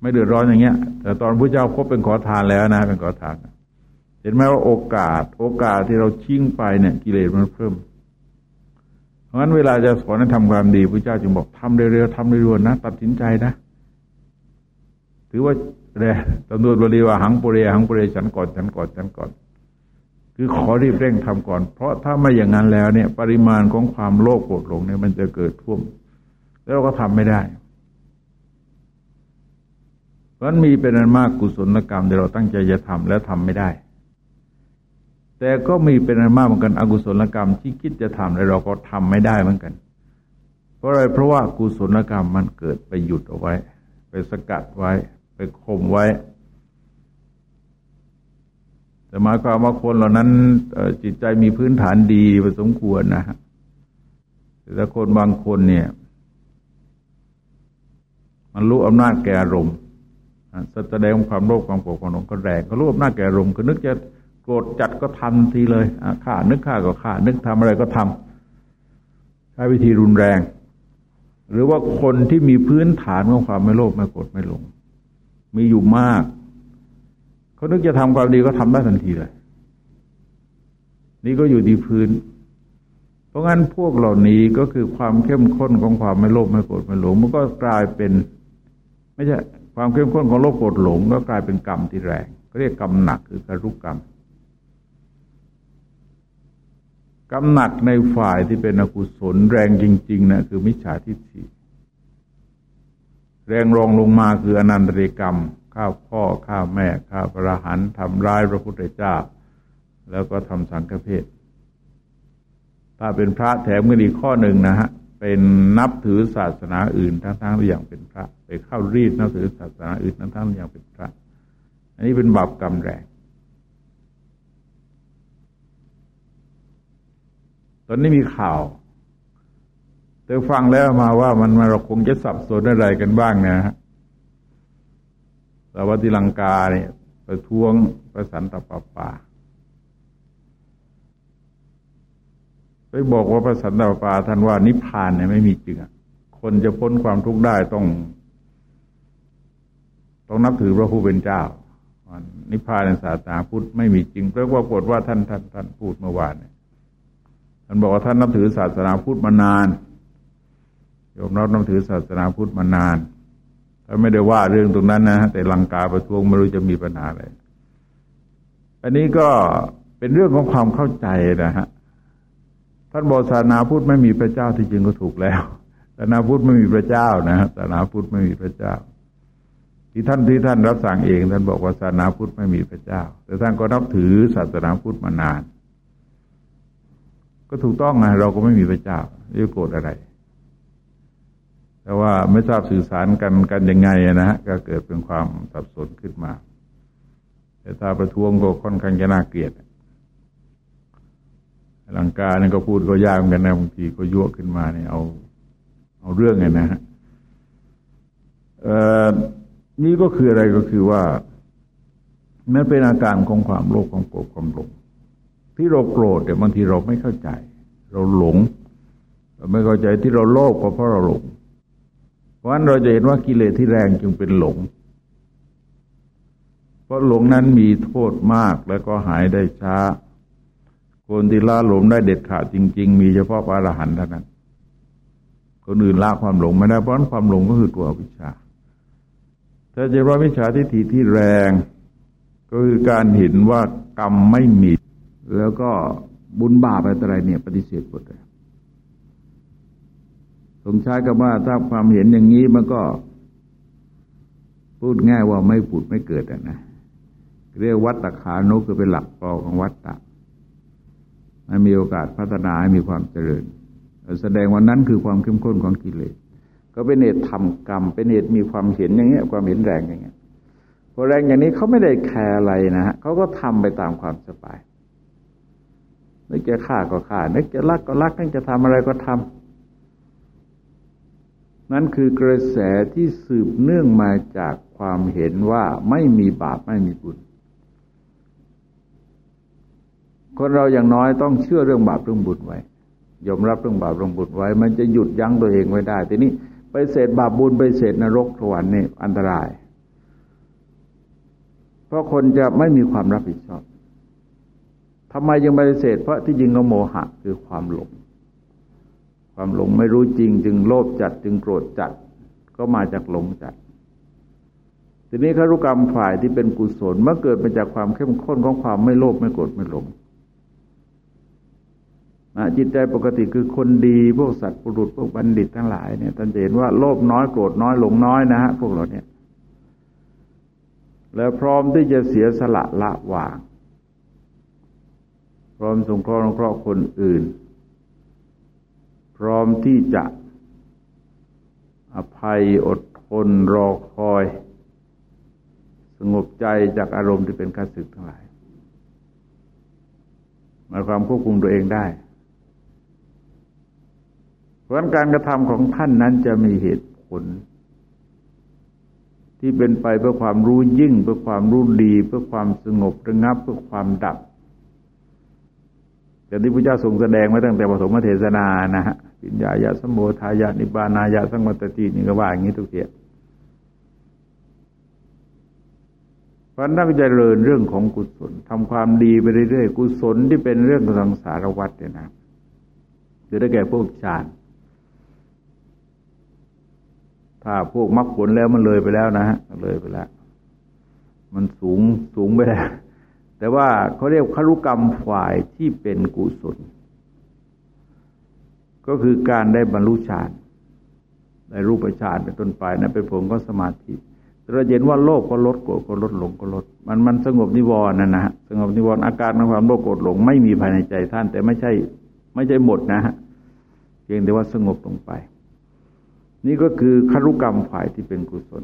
ไม่เดือดร้อนอย่างเงี้ย แต่ตอนพระเจ้าพบเป็นขอทานแล้วนะ เป็นขอทาน เห็นไหมว่าโอกาส โอกาสที่เราชิ่งไปเนี่ยกิเลสมันเพิ่ม เพราะฉะนั้นเวลาจะสอนให้ทำความดีพระเจ้าจึงบอกทำเร็วๆทำเร็วๆนะตัดสินใจนะ ถือว่าเรตำรวจบริวาหังปุเรหังปุเรฉันก่อนฉันก่อนฉันก่อน คือขอรีบเร่งทำก่อน เพราะถ้าไม่อย่างนั้นแล้วเนี่ย ปริมาณของความโลภโกรธหลงเนี่ยมันจะเกิดท่วม แล้วก็ทำไม่ได้เพราะมีเป็นอันมากกุศลกรรมที่เราตั้งใจจะทำแล้วทำไม่ได้ แต่ก็มีเป็นอันมากเหมือนกัน อกุศลกรรมที่คิดจะทำแล้วเราก็ทำไม่ได้เหมือนกัน เพราะอะไรเพราะว่ากุศลกรรมมันเกิดไปหยุดเอาไว้ ไปสกัดไว้ ไปข่มไว้ แต่หมายความว่าคนเหล่านั้นจิตใจมีพื้นฐานดีพอสมควรนะฮะแต่คนบางคนเนี่ย มันรู้อำนาจแก่รมแสดงความโลภความโกรธความหลงก็แรงก็รู้อำนาจแก่รมก็นึกจะ โกรธจัดก็ทำทีเลยฆ่านึกฆ่าก็ฆ่านึกทำอะไรก็ทำใช้วิธีรุนแรง หรือว่าคนที่มีพื้นฐานของความไม่โลภไม่โกรธไม่หลง มีอยู่มาก เขานึกจะทำความดีก็ทำได้ทันทีเลย นี่ก็อยู่ที่พื้น เพราะงั้นพวกเหล่านี้ก็คือความเข้มข้นของความไม่โลภไม่โกรธไม่หลง มันก็กลายเป็น ไม่ใช่ความเข้มข้นของโลภโกรธหลง ก็กลายเป็นกรรมที่แรงก็เรียกกรรมหนักคือกรุกกรรม กรรมหนักในฝ่ายที่เป็นอกุศลแรงจริง ๆนะคือมิจฉาทิฏฐิแรงรองลงมาคืออนันตริกรรมข้าพ่อข้าแม่ข้าพระหันทำร้ายพระพุทธเจ้า แล้วก็ทำสังฆเพศถ้าเป็นพระแถมกันอีกข้อหนึ่งนะฮะเป็นนับถือศาสนาอื่น ทั้งๆที่อย่างเป็นพระ ไปเข้ารีดนับถือศาสนาอื่นทั้งๆที่อย่างเป็นพระ อันนี้เป็นบาปกรรมแรง ตอนนี้มีข่าวเธอฟังแล้วมาว่ามันมาเราคงจะสับสนอะไรกันบ้างนะฮะแต่ว่าที่ลังกาเนี่ยประท้วงประสันตปาปาไปบอกว่าพระสันตปาท่านว่านิพพานเนี่ยไม่มีจริงคนจะพ้นความทุกข์ได้ต้อง ต้องนับถือพระผู้เป็นเจ้า นิพพานในศาสนาพุทธไม่มีจริงเพราะว่ากฏว่าท่านท่านท่านพูดเมื่อวานเนี่ย ท่านบอกว่าท่านนับถือศาสนาพุทธมานานโยมนับนับถือศาสนาพุทธมานานถ้านไม่ได้ว่าเรื่องตรงนั้นนะแต่ลังกาประท้วงไม่รู้จะมีปัญหาอะไรอันนี้ก็เป็นเรื่องของความเข้าใจนะฮะท่านบอกศาสนาพุทธไม่มีพระเจ้าที่จริงก็ถูกแล้วศาสนาพุทธไม่มีพระเจ้านะฮะศาสนาพุทธไม่มีพระเจ้า ที่ท่านที่ท่านรับสั่งเอง ท่านบอกว่าศาสนาพุทธไม่มีพระเจ้า แต่ท่านก็นับถือศาสนาพุทธมานาน ก็ถูกต้องไงเราก็ไม่มีพระเจ้าจะโกรธอะไร แต่ว่าไม่ทราบสื่อสารกันกันยังไงนะฮะก็เกิดเป็นความสับสนขึ้นมา แต่ถ้าประท้วงก็ค่อนข้างจะน่าเกลียดลังกาเนี่ยก็พูดก็ยากเหมือนกันนะบางทีก็ยั่วขึ้นมาเนี่ยเอา เอาเรื่องไงนะฮะเอ่อนี่ก็คืออะไรก็คือว่ามันเป็นอาการของความโลภความโกรธความหลง ที่เราโกรธแต่บางทีเราไม่เข้าใจ เราหลง เราไม่เข้าใจที่เราโลภก็เพราะเราหลง เพราะฉะนั้นเราจะเห็นว่ากิเลสที่แรงจึงเป็นหลง เพราะหลงนั้นมีโทษมากแล้วก็หายได้ช้า คนที่ละหลงได้เด็ดขาดจริง ๆ มีเฉพาะพระอรหันต์เท่านั้น คนอื่นละความหลงไม่ได้เพราะนั้นความหลงก็คือตัววิชาถ้าจะว่าวิชาที่ถีที่แรง ก็คือการเห็นว่ากรรมไม่มี แล้วก็บุญบาปอะไรเนี่ย ปฏิเสธหมดเลยสงใช้กับว่าถ้าความเห็นอย่างนี้มันก็ พูดง่ายว่าไม่ผุดไม่เกิดนะเรียกวัตตะขานุคือเป็นหลักปอของวัตตะมันมีโอกาสพัฒนาให้มีความเจริญ แสดงวันนั้นคือความเข้มข้นของกิเลสก็เป็นเหตุทำกรรม เป็นเหตุมีความเห็นอย่างเงี้ย ความเห็นแรงอย่างเงี้ยพอแรงอย่างนี้เขาไม่ได้แคร์อะไรนะฮะเขาก็ทำไปตามความสบาย นึกจะฆ่าก็ฆ่า นึกจะรักก็รักนึกจะทำอะไรก็ทำนั่นคือกระแสที่สืบเนื่องมาจากความเห็นว่าไม่มีบาปไม่มีบุญ คนเราอย่างน้อยต้องเชื่อเรื่องบาปเรื่องบุญไว้ยอมรับเรื่องบาปเรื่องบุญไว้ มันจะหยุดยั้งตัวเองไว้ได้ทีนี้ไปเสดบาปบุญไปเสดนรกสวรรค์นี่อันตราย เพราะคนจะไม่มีความรับผิดชอบ ทำไมยังปฏิเสธเพราะที่จริงก็โมหะคือความหลง ความหลงไม่รู้จริง จึงโลภจัดจึงโกรธจัด ก็มาจากหลงจัด ทีนี้คารุกรรมฝ่ายที่เป็นกุศลเมื่อเกิดมาจากความเข้มข้นของความไม่โลภไม่โกรธไม่หลงนะจิตใจปกติคือคนดีพวกสัตว์ปุรุษพวกบัณฑิตทั้งหลายเนี่ยท่านเห็นว่าโลภน้อยโกรธน้อยหลงน้อยนะฮะพวกเราเนี่ย แล้วพร้อมที่จะเสียสละละวาง พร้อมสงเคราะห์สงเคราะห์คนอื่น พร้อมที่จะอภัยอดทนรอคอย สงบใจจากอารมณ์ที่เป็นข้าศึกทั้งหลายมาความควบคุมตัวเองได้เพราะการกระทำของท่านนั้นจะมีเหตุผล ที่เป็นไปเพื่อความรู้ยิ่ง เพื่อความรู้ดี เพื่อความสงบระงับ เพื่อความดับ แต่ที่พระเจ้าทรงแสดงไว้ตั้งแต่ปฐมเทศนานะฮะปิญญายะสมโภทายะนิบานายะสังวัตตินี่ก็ว่าอย่างนี้ทุกเทียพรานักจะเริญเรื่องของกุศลทำความดีไปเรื่อยๆกุศลที่เป็นเรื่องของสังสารวัฏเนี่ยนะคือได้แก่พวกฌานถ้าพวกมรรคผลแล้วมันเลยไปแล้วนะฮะเลยไปแล้ว มันสูงสูงไปแล้ว แต่ว่าเขาเรียกครุกรรมฝ่ายที่เป็นกุศล ก็คือการได้บรรลุฌานได้รูปฌานเป็นต้นไปนะเป็นผลก็สมาธิเราเห็นว่าโลภก็ลดโกรธก็ลดหลงก็ลด มันมันสงบนิวรณ์นะนะฮะสงบนิวรณ์อาการของความโลภโกรธหลงไม่มีภายในใจท่าน แต่ไม่ใช่ไม่ใช่หมดนะฮะเพียงแต่ว่าสงบลงไป นี่ก็คือคารุกรรมฝ่ายที่เป็นกุศล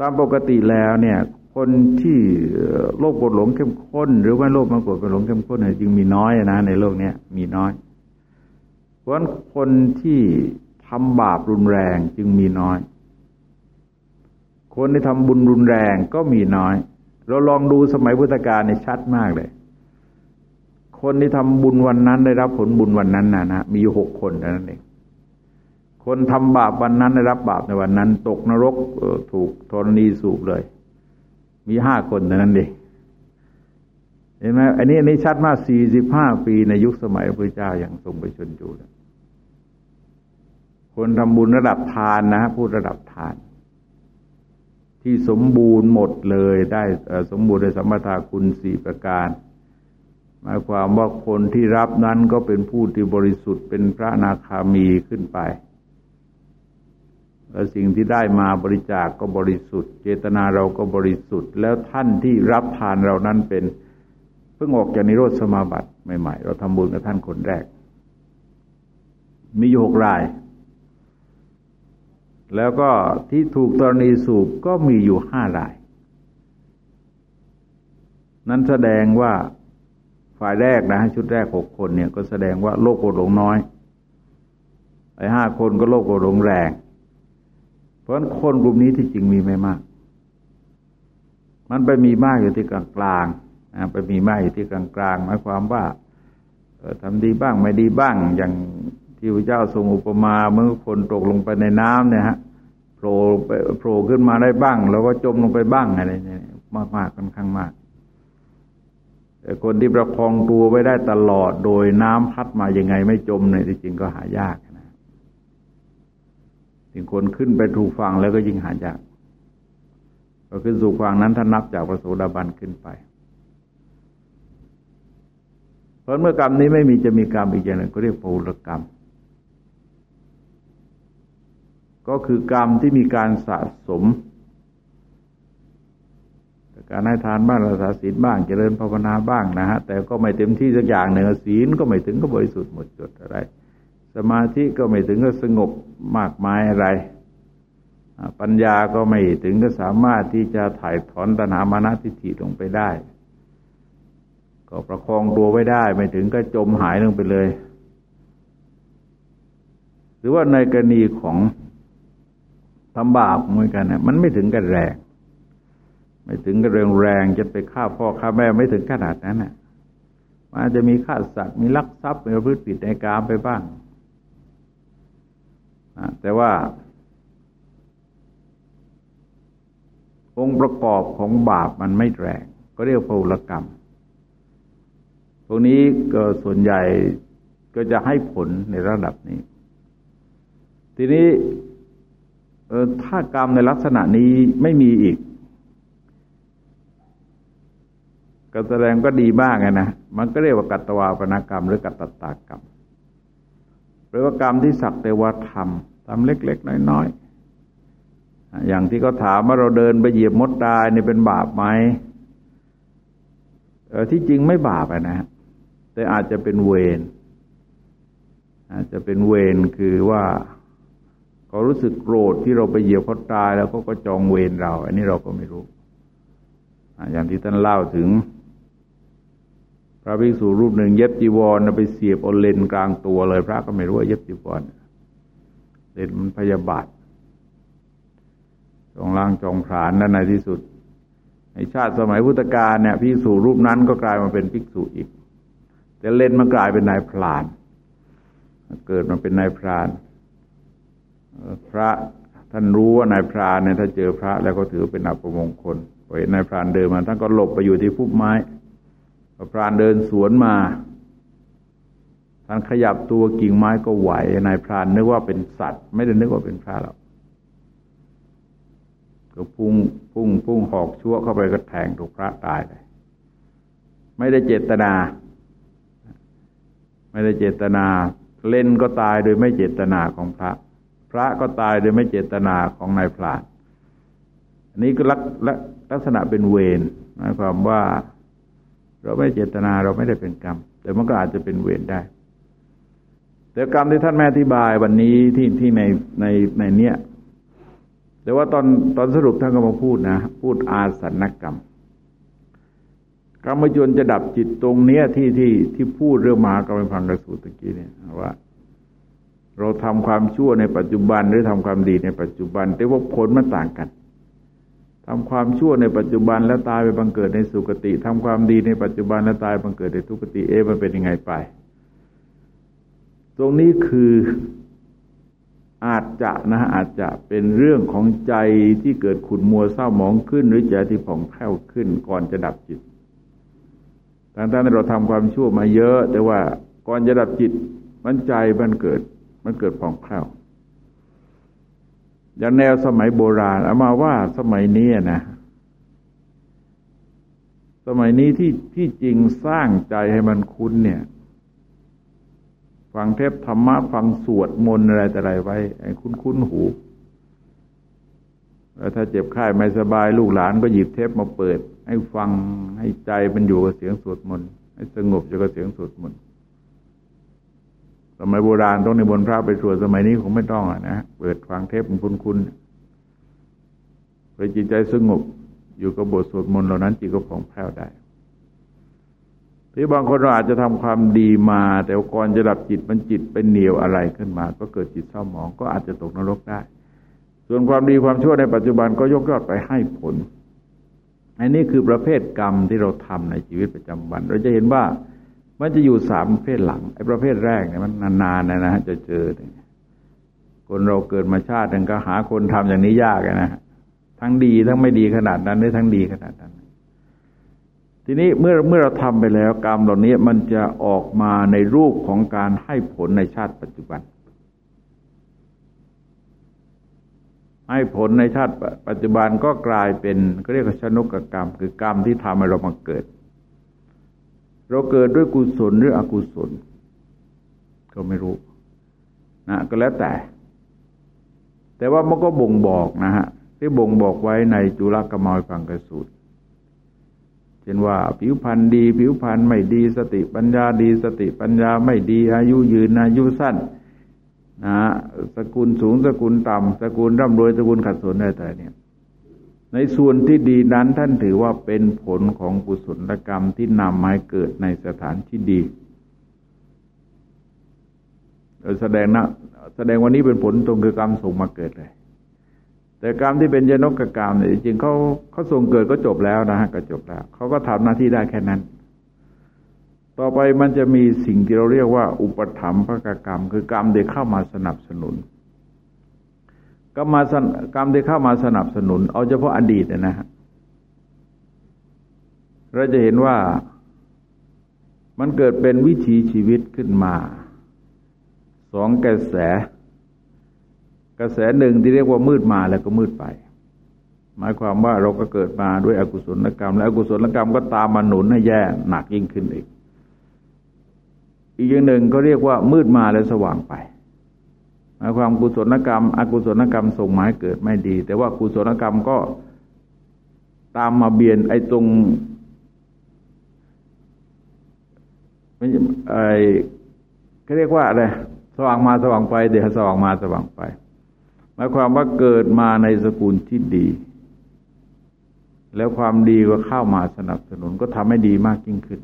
ตามปกติแล้วเนี่ย คนที่โลภโกรธหลงเข้มข้น หรือว่าโลภมาโกรธหลงเข้มข้นเนี่ยจึงมีน้อยนะในโลกนี้มีน้อย เพราะฉะนั้นคนที่ทำบาปรุนแรงจึงมีน้อย คนที่ทำบุญรุนแรงก็มีน้อย เราลองดูสมัยพุทธกาลเนี่ยชัดมากเลย คนที่ทำบุญวันนั้นได้รับผลบุญวันนั้นนะนะมีอยู่หกคนเท่านั้นเองคนทำบาปวันนั้นได้รับบาปในวันนั้น ตกนรกถูกธรณีสูบเลย มีห้าคนเท่านั้นเองเห็นไหมอันนี้อันนี้ชัดมากสี่สิบห้าปีในยุคสมัยพระเจ้าอย่างทรงไปชนจูคนทำบุญระดับทานนะพูดระดับทาน ที่สมบูรณ์หมดเลยได้สมบูรณ์ในสัมปทาคุณสี่ประการหมายความว่าคนที่รับนั้นก็เป็นผู้ที่บริสุทธิ์เป็นพระนาคามีขึ้นไป แล้วสิ่งที่ได้มาบริจาคกก็บริสุทธิ์ เจตนาเราก็บริสุทธิ์ แล้วท่านที่รับทานเรานั้นเป็นเพิ่งออกจากนิโรธสมาบัติใหม่ ๆ เราทำบุญกับท่านคนแรก มีอยู่หกราย แล้วก็ที่ถูกตรณีสูบก็มีอยู่ห้าราย นั้นแสดงว่าฝ่ายแรกนะชุดแรกหกคนเนี่ยก็แสดงว่าโลกโกรหลงน้อยไอ้ห้าคนก็โลกโกรหลงแรง เพราะฉะนั้นคนกลุ่มนี้ที่จริงมีไม่มาก มันไปมีมากอยู่ที่กลางกลางไปมีมากอยู่ที่กลางกลางหมายความว่าทำดีบ้างไม่ดีบ้าง อย่างที่พระเจ้าทรงอุปมาเมื่อคนตกลงไปในน้ำเนี่ยฮะโผล่โผล่ขึ้นมาได้บ้าง แล้วก็จมลงไปบ้างอะไรเนี่ยมากมากค่อนข้างมากแต่คนที่ประคองตัวไว้ได้ตลอดโดยน้ำพัดมายังไงไม่จมเนี่ยจริงก็หายาก ถึงคนขึ้นไปถูกฟังแล้วก็ยิ่งหายากก็ขึ้นสู่ฟังนั้นท่านนับจากพระโสดาบันขึ้นไป เพราะเมื่อกรรมนี้ไม่มีจะมีกรรมอีกอย่างหนึ่งก็เรียกปูรกรรม ก็คือกรรมที่มีการสะสมการให้ทานบ้างรักษาศีลบ้างเจริญภาวนาบ้างนะฮะแต่ก็ไม่เต็มที่สักอย่างหนึ่งศีลก็ไม่ถึงก็บริสุทธิ์หมดจดอะไร สมาธิก็ไม่ถึงก็สงบมากมายอะไร ปัญญาก็ไม่ถึงก็สามารถที่จะถ่ายถอนตัณหามานะทิฏฐิลงไปได้ ก็ประคองตัวไว้ได้ ไม่ถึงก็จมหายลงไปเลย หรือว่าในกรณีของทำบาปเหมือนกันนะมันไม่ถึงกันแรงไม่ถึงกันแรงแรงจะไปฆ่าพ่อฆ่าแม่ไม่ถึงขนาดนั้นนะมันอาจจะมีฆ่าสัตว์มีลักทรัพย์มีพฤติผิดในกามไปบ้าง แต่ว่า องค์ประกอบของบาปมันไม่แรง ก็เรียกภูลกรรม พวกนี้ก็ส่วนใหญ่ก็จะให้ผลในระดับนี้ ทีนี้ถ้ากรรมในลักษณะนี้ไม่มีอีกก็แสดงก็ดีบ้างนะ มันก็เรียกว่ากัตวาปนกรรม หรือกัตตตากรรม รือว่ากรรมที่สักแต่ว่าทำทำเล็ก ๆ น้อยๆอย่างที่เขาถามว่าเราเดินไปเหยียบมดตายนี่เป็นบาปไหมเออที่จริงไม่บาปนะแต่อาจจะเป็นเวรอาจจะเป็นเวรคือว่าเขารู้สึกโกรธที่เราไปเหยียบเขาตายแล้วเขาก็จองเวรเรา อันนี้เราก็ไม่รู้ อย่างที่ท่านเล่าถึง ระภิกษุรูปหนึ่งเย็บจีวรไปเสียบเอาเลนกลางตัวเลย พระก็ไม่รู้ว่าเย็บจีวรเลนมันพยาบาทจองล่างจองผานนั่นในที่สุดในชาติสมัยพุทธกาลเนี่ยภิกษุรูปนั้นก็กลายมาเป็นภิกษุอีก แต่เลนมันกลายเป็นนายพราน เกิดมาเป็นนายพราน พระท่านรู้ว่านายพรานเนี่ยถ้าเจอพระแล้วก็ถือเป็นอัปมงคลพอเห็นนายพรานเดินมาท่านก็หลบไปอยู่ที่พุ่มไม้ พอพรานเดินสวนมาท่านขยับตัวกิ่งไม้ก็ไหวนายพรานนึกว่าเป็นสัตว์ ไม่ได้นึกว่าเป็นพระหรอกก็พุ่งพุ่งพุ่งหอกชั่วเข้าไปก็แทงถูกพระตายเลยไม่ได้เจตนา ไม่ได้เจตนา เล่นก็ตายโดยไม่เจตนาของพระ พระก็ตายโดยไม่เจตนาของนายพรานอันนี้ก็ลักลักษณะเป็นเวรหมายความว่า เราไม่เจตนาเราไม่ได้เป็นกรรม แต่มันก็อาจจะเป็นเวรได้ แต่กรรมที่ท่านแม่อธิบายวันนี้ที่ที่ในในในเนี้ยแต่ว่าตอนตอนสรุปท่านก็มาพูดนะ พูดอาสันกรรมกรรมจนจะดับจิตตรงเนี้ยที่ที่ที่พูดเรื่องมหากรรมพังกระสูตรตะกี้เนี่ยว่า เราทำความชั่วในปัจจุบันหรือทำความดีในปัจจุบัน แต่ว่าผลมันต่างกัน ทำความชั่วในปัจจุบันแล้วตายไปบังเกิดในสุคติทำความดีในปัจจุบันแล้วตายบังเกิดในทุกติเอ๊มันเป็นยังไงไป ตรงนี้คืออาจจะนะอาจจะเป็นเรื่องของใจที่เกิดขุนมัวเศร้าหมองขึ้น หรือใจที่ผ่องแผ้วขึ้นก่อนจะดับจิตทางท่านเราทำความชั่วมาเยอะ แต่ว่าก่อนจะดับจิตมันใจมันเกิด มันเกิดผ่องแผ้ว อย่างแนวสมัยโบราณเอามาว่าสมัยนี้นะ สมัยนี้ที่ที่จริงสร้างใจให้มันคุ้นเนี่ย ฟังเทพธรรมะฟังสวดมนต์อะไรแต่ไรไว้ให้คุ้นคุ้นหูแล้วถ้าเจ็บไข้ไม่สบายลูกหลานก็หยิบเทปมาเปิด ให้ฟังให้ใจมันอยู่กับเสียงสวดมนต์ให้สงบอยู่กับเสียงสวดมนต์ สมัยโบราณต้องในบนพระไปสวดสมัยนี้คงไม่ต้องอะนะเปิดฟังเทปมันคุ้นๆไปจิตใจสงบอยู่กับบทสวดมนต์เหล่านั้นจิตก็ผ่องแผ้วได้ที่บางคนเราอาจจะทำความดีมา แต่ก่อนจะดับจิตมันจิตเป็นเหนียวอะไรขึ้นมา ก็เกิดจิตเศร้าหมองก็อาจจะตกนรกได้ ส่วนความดีความชั่วในปัจจุบันก็ยกยอดไปให้ผลอันนี้คือประเภทกรรมที่เราทำในชีวิตประจำวัน เราจะเห็นว่า มันจะอยู่สามประเภทหลังไอ้ประเภทแรกเนี่ยมันนานๆนะนะจะเจอคนเราเกิดมาชาติหนึ่งก็หาคนทำอย่างนี้ยากนะทั้งดีทั้งไม่ดีขนาดนั้นหรือทั้งดีขนาดนั้น ทีนี้เมื่อเมื่อเราทำไปแล้วกรรมเหล่านี้มันจะออกมาในรูปของการให้ผลในชาติปัจจุบัน ให้ผลในชาติปัจจุบันก็กลายเป็นก็เรียกว่าชนกกรรม คือกรรมที่ทำให้เรามาเกิด เราเกิดด้วยกุศลหรืออกุศล ก็ไม่รู้นะก็แล้วแต่ แต่ว่ามันก็บ่งบอกนะฮะที่บ่งบอกไว้ในจุลกรรมอยฟังกระสูตรช่นว่า ผิวพรรณดี ผิวพรรณไม่ดี สติปัญญาดี สติปัญญาไม่ดี อายุยืนอายุสั้นนะสกุลสูงสกุลต่ำสกุลร่ำรวยสกุลขัดสนอะไรแต่เนี่ย ในส่วนที่ดีนั้นท่านถือว่าเป็นผลของกุศลกรรมที่นำมาให้เกิดในสถานที่ดีแสดงนะแสดงวันนี้เป็นผลตรงคือกรรมส่งมาเกิดเลย แต่กรรมที่เป็นยนกกรรมเนี่ยจริงเขาเขาส่งเกิดก็จบแล้วนะฮะก็จบแล้วเขาก็ทำหน้าที่ได้แค่นั้น ต่อไปมันจะมีสิ่งที่เราเรียกว่า อุปถัมภกกรรม คือกรรมที่เข้ามาสนับสนุน กรรมกรรมที่เข้ามาสนับสนุน เอาเฉพาะอดีตนะฮะเราจะเห็นว่ามันเกิดเป็นวิถีชีวิตขึ้นมา สองกระแส กระแสหนึ่งที่เรียกว่ามืดมาแล้วก็มืดไป หมายความว่าเราก็เกิดมาด้วยอกุศลกรรม และอกุศลกรรมก็ตามมาหนุนให้แย่หนักยิ่งขึ้นอีก อีกอย่างหนึ่งก็เรียกว่ามืดมาแล้วสว่างไป หมายความกุศลกรรม อกุศลกรรมส่งหมายเกิดไม่ดี แต่ว่ากุศลกรรมก็ตามมาเบียนไอ้ตรงไม่ไอ้เขาเรียกว่าอะไรสว่างมาสว่างไป เดี๋ยวสว่างมาสว่างไปหมายความว่าเกิดมาในสกุลที่ดี แล้วความดีก็เข้ามาสนับสนุนก็ทำให้ดีมากยิ่งขึ้น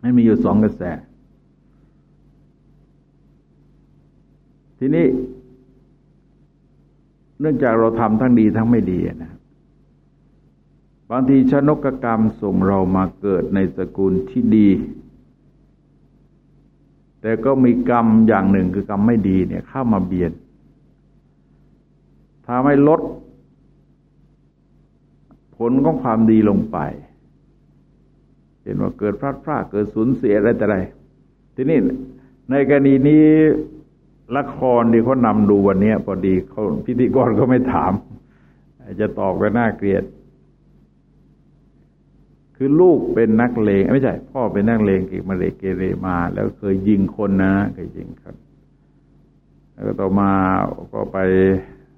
ให้มีอยู่สองกระแส ทีนี้ เนื่องจากเราทำทั้งดีทั้งไม่ดีนะบางทีชนกกรรมส่งเรามาเกิดในสกุลที่ดี แต่ก็มีกรรมอย่างหนึ่งคือกรรมไม่ดีเนี่ยเข้ามาเบียนทำให้ลด ผลของความดีลงไป เห็นว่าเกิดพลาดพลาดเกิดสูญเสียอะไรแต่ไร ทีนี้ในกรณีนี้ ละครที่เขานำดูวันนี้พอดีเขาพิธีกรก็ไม่ถาม จะตอบก็น่าเกลียด คือลูกเป็นนักเลงไม่ใช่ พ่อเป็นนักเลงเก่งมาเลเกเรมา แล้วเคยยิงคนนะเคยยิงครับแล้วก็ต่อมาก็ไป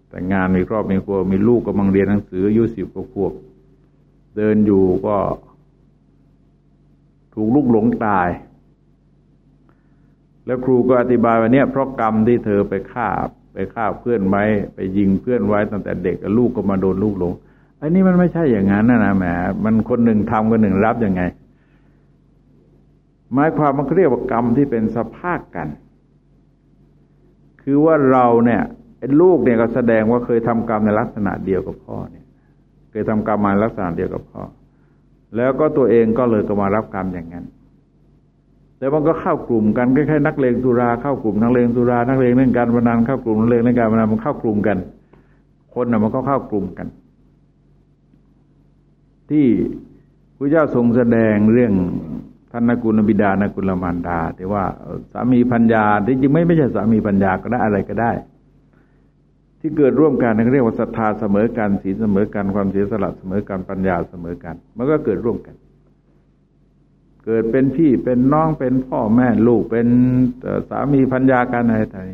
แต่งงานมีครอบมีครัวมีลูกกำลังเรียนหนังสืออายุสิบกว่าขวบ เดินอยู่ก็ ถูกลูกหลงตาย แล้วครูก็อธิบายว่าเนี่ยเพราะกรรมที่เธอไปฆ่าไปฆ่าเพื่อนไว้ ไปยิงเพื่อนไว้ตั้งแต่เด็กลูกก็มาโดนลูกหลงอันนี้มันไม่ใช่อย่างนั้นนะนะแหมมันคนหนึ่งทำคนหนึ่งรับยังไง หมายความมันเรียกว่ากรรมที่เป็นสภาพกัน คือว่าเราเนี่ยลูกเนี่ยก็แสดงว่าเคยทำกรรมในลักษณะเดียวกับพ่อเนี่ย เคยทำกรรมมาลักษณะเดียวกับพ่อ แล้วก็ตัวเองก็เลยก็มารับกรรมอย่างนั้น แต่มันก็เข้ากลุ่มกันคล้ายๆนักเลงสุราเข้ากลุ่มนักเลงสุรานักเลงเล่นการพนันเข้ากลุ่มนักเลงเล่นการพนันมันเข้ากลุ่มกัน คนน่ะมันก็เข้ากลุ่มกัน ที่พระเจ้าทรงแสดงเรื่องท่านนกุลบิดานกุลมารดาแต่ว่าสามีพัญญาที่จริงไม่ไม่ใช่สามีพัญญาก็ได้อะไรก็ได้ ที่เกิดร่วมกันนั่นเรียกว่าศรัทธาเสมอกันศีลเสมอกันความเสียสละเสมอกันปัญญาเสมอกัน มันก็เกิดร่วมกัน เกิดเป็นพี่เป็นน้องเป็นพ่อแม่ลูกเป็นสามีพัญญากันอะไรต่าง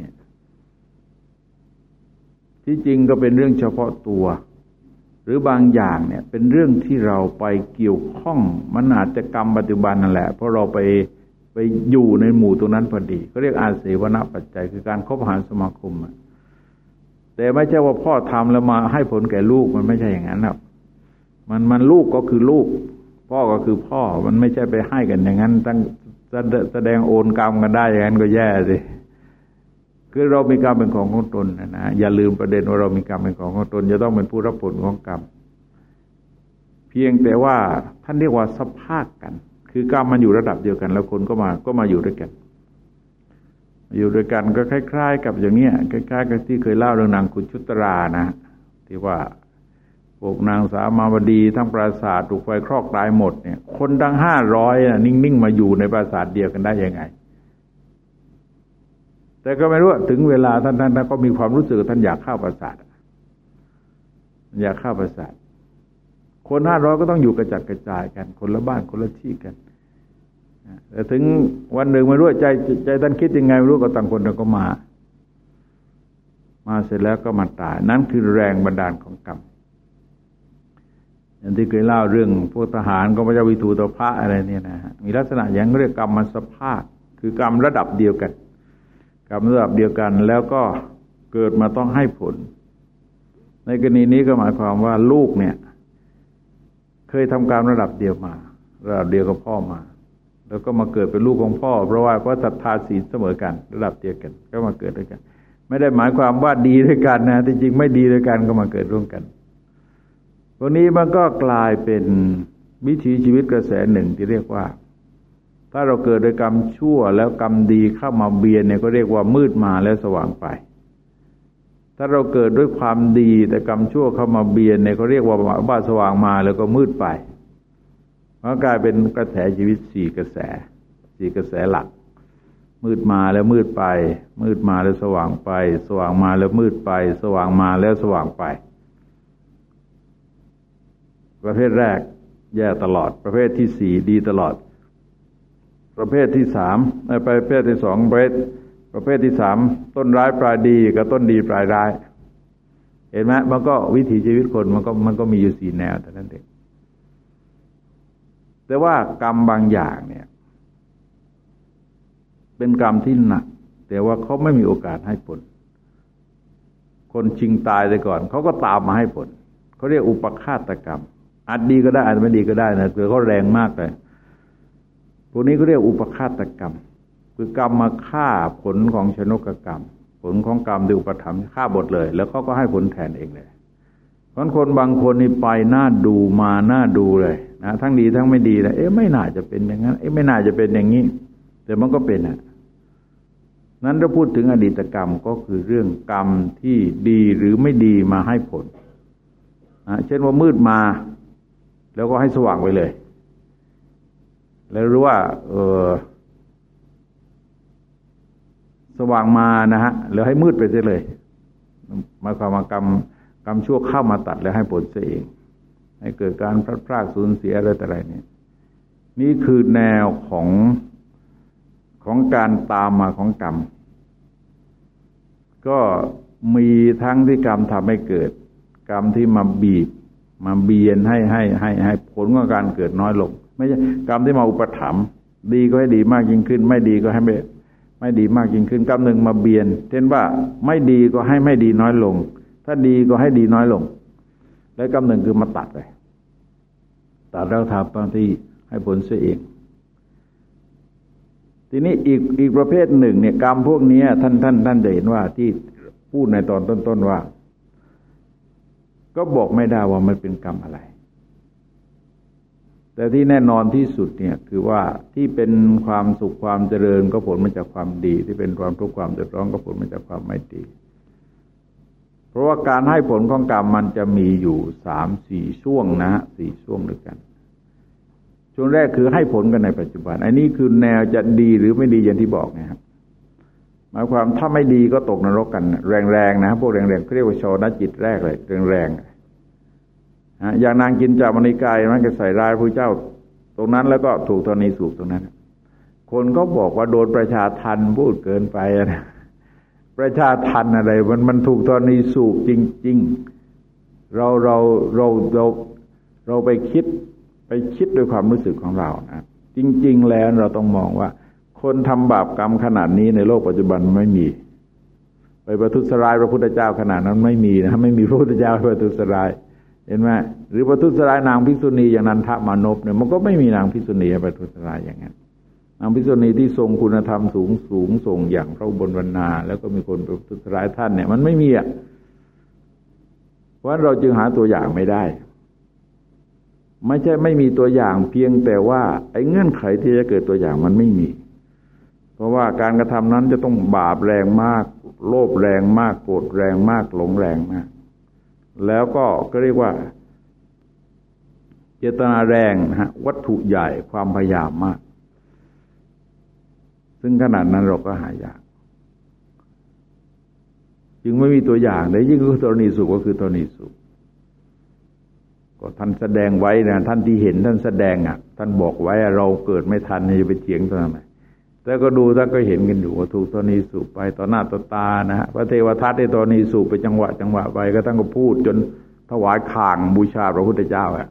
ๆที่จริงก็เป็นเรื่องเฉพาะตัว หรือบางอย่างเนี่ย เป็นเรื่องที่เราไปเกี่ยวข้องมันอาจจะกรรมปัจจุบันนั่นแหละ เพราะเราไปไปอยู่ในหมู่ตรงนั้นพอดีเขาเรียกอาเสวนาปัจจัยคือการคบหาสมาคมแต่ไม่ใช่ว่าพ่อทำแล้วมาให้ผลแก่ลูกมันไม่ใช่อย่างนั้นครับมันมันลูกก็คือลูก พ่อก็คือพ่อมันไม่ใช่ไปให้กันอย่างนั้น ตั้งแสดงโอนกรรมกันได้อย่างนั้นก็แย่สิคือเรามีกรรมเป็นของของตนนะนะอย่าลืมประเด็นว่าเรามีกรรมเป็นของของตนจะต้องเป็นผู้รับผลของกรรม เพียงแต่ว่าท่านเรียกว่าสภาพกัน คือกรรมมันอยู่ระดับเดียวกัน แล้วคนก็มาก็มาอยู่ด้วยกัน อยู่ด้วยกันก็คล้าย ๆ กับอย่างเนี้ยคล้ายๆ กับที่เคยเล่าเรื่องนางคุณชุตรานะที่ว่า วกนางสามาวดีทั้งปราสาทถูกไฟครอกตายหมดเนี่ย คนทั้งห้าร้อยนิ่ง ๆ มาอยู่ในปราสาทเดียวกันได้ยังไง แต่ก็ไม่รู้ถึงเวลาท่านท่านก็มีความรู้สึกท่านอยากเข้าปราสาทอยากเข้าปราสาทคนห้าร้อยก็ต้องอยู่กระจัดกระจายกัน คนละบ้านคนละที่กันแต่ถึงวันหนึ่งไม่รู้ใจใจท่านคิดยังไงไม่รู้ก็ต่างคนต่างก็มา มาเสร็จแล้วก็มาตาย นั่นคือแรงบันดาลของกรรม อย่างที่เคยเล่าเรื่องพวกทหารก็พระเจ้าวิทูตพระอะไรเนี่ยนะฮะมีลักษณะอย่างเรียกกรรมมันสภาพคือกรรมระดับเดียวกัน กรรมระดับเดียวกันแล้วก็เกิดมาต้องให้ผล ในกรณีนี้ก็หมายความว่าลูกเนี่ย เคยทำการระดับเดียวมา ระดับเดียวกับพ่อมา แล้วก็มาเกิดเป็นลูกของพ่อ เพราะว่าเพราะศรัทธาศีลเสมอกัน ระดับเดียวกัน ก็มาเกิดด้วยกัน ไม่ได้หมายความว่าดีด้วยกันนะที่จริงไม่ดีด้วยกันก็มาเกิดร่วมกัน พวกนี้มันก็กลายเป็นวิถีชีวิตกระแสหนึ่งที่เรียกว่า ถ้าเราเกิดโดยกรรมชั่วแล้วกรรมดีเข้ามาเบียนเนี่ยก็เรียกว่ามืดมาแล้วสว่างไป ถ้าเราเกิดด้วยความดีแต่กรรมชั่วเข้ามาเบียนเนี่ยก็เรียกว่าบ้าสว่างมาแล้วก็มืดไปมันกลายเป็นกระแสชีวิตสี่กระแสสี่กระแสหลัก มืดมาแล้วมืดไป มืดมาแล้วสว่างไป สว่างมาแล้วมืดไป สว่างมาแล้วสว่างไป ประเภทแรกแย่ตลอด ประเภทที่สี่ดีตลอด ประเภทที่สามประเภทที่สองประเภทประเภทที่สามต้นร้ายปลายดีกับต้นดีปลายร้าย เห็นไหมมันก็วิถีชีวิตคนมันก็มันก็มีอยู่สี่แนวแต่นั้นเองแต่ว่ากรรมบางอย่างเนี่ย เป็นกรรมที่หนัก แต่ว่าเขาไม่มีโอกาสให้ผล คนชิงตายไปก่อน เขาก็ตามมาให้ผลเขาเรียกอุปฆาตกรรม อาจดีก็ได้อาจไม่ดีก็ได้นะคือเขาแรงมากเลยพวกนี้ก็เรียกอุปฆาตกรรม คือกรรมมาฆ่าผลของชนกกรรม ผลของกรรมดูอุปธรรมฆ่าบทเลย แล้วเขาก็ให้ผลแทนเองเลยเพราะคนบางคนนี่ไปหน้าดูมาหน้าดูเลยนะทั้งดีทั้งไม่ดีนะเอ๊ะไม่น่าจะเป็นอย่างนั้นเอ๊ะไม่น่าจะเป็นอย่างนี้ แต่มันก็เป็นอะนั้นถ้าพูดถึงอดีตกรรมก็คือเรื่องกรรมที่ดีหรือไม่ดีมาให้ผลนะเช่นว่ามืดมา แล้วก็ให้สว่างไปเลย แล้วรู้ว่า เออสว่างมานะฮะแล้วให้มืดไปเสียเลยมาความกรรมกรรมชั่วเข้ามาตัดแล้วให้ผลเสียเอง ให้เกิดการพลาดพลาดสูญเสียอะไรแต่ไรเนี่ย นี่คือแนวของของการตามมาของกรรม ก็มีทั้งที่กรรมทำให้เกิด กรรมที่มาบีบ มาเบียนให้ให้ให้ให้ผลของการเกิดน้อยลง ไม่ใช่กรรมที่มาอุปถัมภ์ดีก็ให้ดีมากยิ่งขึ้น ไม่ดีก็ให้ไม่ไม่ดีมากยิ่งขึ้นกรรมหนึ่งมาเบียน เช่นว่าไม่ดีก็ให้ไม่ดีน้อยลง ถ้าดีก็ให้ดีน้อยลง แล้วกรรมหนึ่งคือมาตัดเลยตัดแล้วทำบางที่ให้ผลเสียเองทีนี้อีกอีกประเภทหนึ่งเนี่ยกรรมพวกนี้ท่านท่านท่านจะเห็นว่าที่พูดในตอนต้นๆว่า ก็บอกไม่ได้ว่ามันเป็นกรรมอะไร แต่ที่แน่นอนที่สุดเนี่ยคือว่าที่เป็นความสุขความเจริญก็ผลมาจากความดี ที่เป็นความทุกข์ความเดือดร้อนก็ผลมาจากความไม่ดี เพราะว่าการให้ผลของกรรมมันจะมีอยู่สามสี่ช่วงนะสี่ช่วงด้วยกันช่วงแรกคือให้ผลกันในปัจจุบัน อันนี้คือแนวจะดีหรือไม่ดีอย่างที่บอกนะครับ หมายความถ้าไม่ดีก็ตกนรกกัน แรงๆนะพวกแรงๆเรียกว่าชอนจิตแรกเลยแรงๆอย่างนางกินจามณีกายมันก็ใส่ร้ายพระเจ้า ตรงนั้นแล้วก็ถูกตอนนี้สูบตรงนั้น คนก็บอกว่าโดนประชาทันพูดเกินไปนะประชาทันอะไร มันมันถูกตอนนี้สูบจริง ๆ เราเราเราเราเราไปคิดไปคิดด้วยความรู้สึกของเรานะจริง ๆ แล้วเราต้องมองว่า คนทำบาปกรรมขนาดนี้ในโลกปัจจุบันไม่มี ไปประทุษร้ายพระพุทธเจ้าขนาดนั้นไม่มีนะไม่มีพระพุทธเจ้าประทุษร้าย เห็นไหมหรือประทุษร้ายนางพิษุณีอย่างนันทมานพเนี่ยมันก็ไม่มีนางพิษุณีประทุษร้ายอย่างนั้นนางพิษุณีที่ทรงคุณธรรมสูงสูงส่งอย่างพระบนวรรณา แล้วก็มีคนประทุษร้ายท่านเนี่ย มันไม่มีอะเพราะเราจึงหาตัวอย่างไม่ได้ไม่ใช่ไม่มีตัวอย่างเพียงแต่ว่าไอ้เงื่อนไขที่จะเกิดตัวอย่างมันไม่มี เพราะว่าการกระทำนั้นจะต้องบาปแรงมาก โลภแรงมากโกรธแรงมากหลงแรงมาก แล้วก็ก็เรียกว่า เจตนาแรงนะฮะวัตถุใหญ่ความพยายามมาก ซึ่งขนาดนั้นเราก็หายาก จึงไม่มีตัวอย่างเลยยิ่งคือตรณีสุขก็คือตรณีสุขก็ท่านแสดงไว้นะท่านที่เห็นท่านแสดงอะ ท่านบอกไว้เราเกิดไม่ทันจะไปเถียงตัวไหน แล้วก็ดูท่านก็เห็นกันอยู่ว่าถูกตอนนี้สูบไปต่อหน้าต่อตานะฮะพระเทวทัตในตอนนี้สูบไปจังหวะจังหวะไปก็ท่านก็พูดจนถวายข่างบูชาพระพุทธเจ้าอะ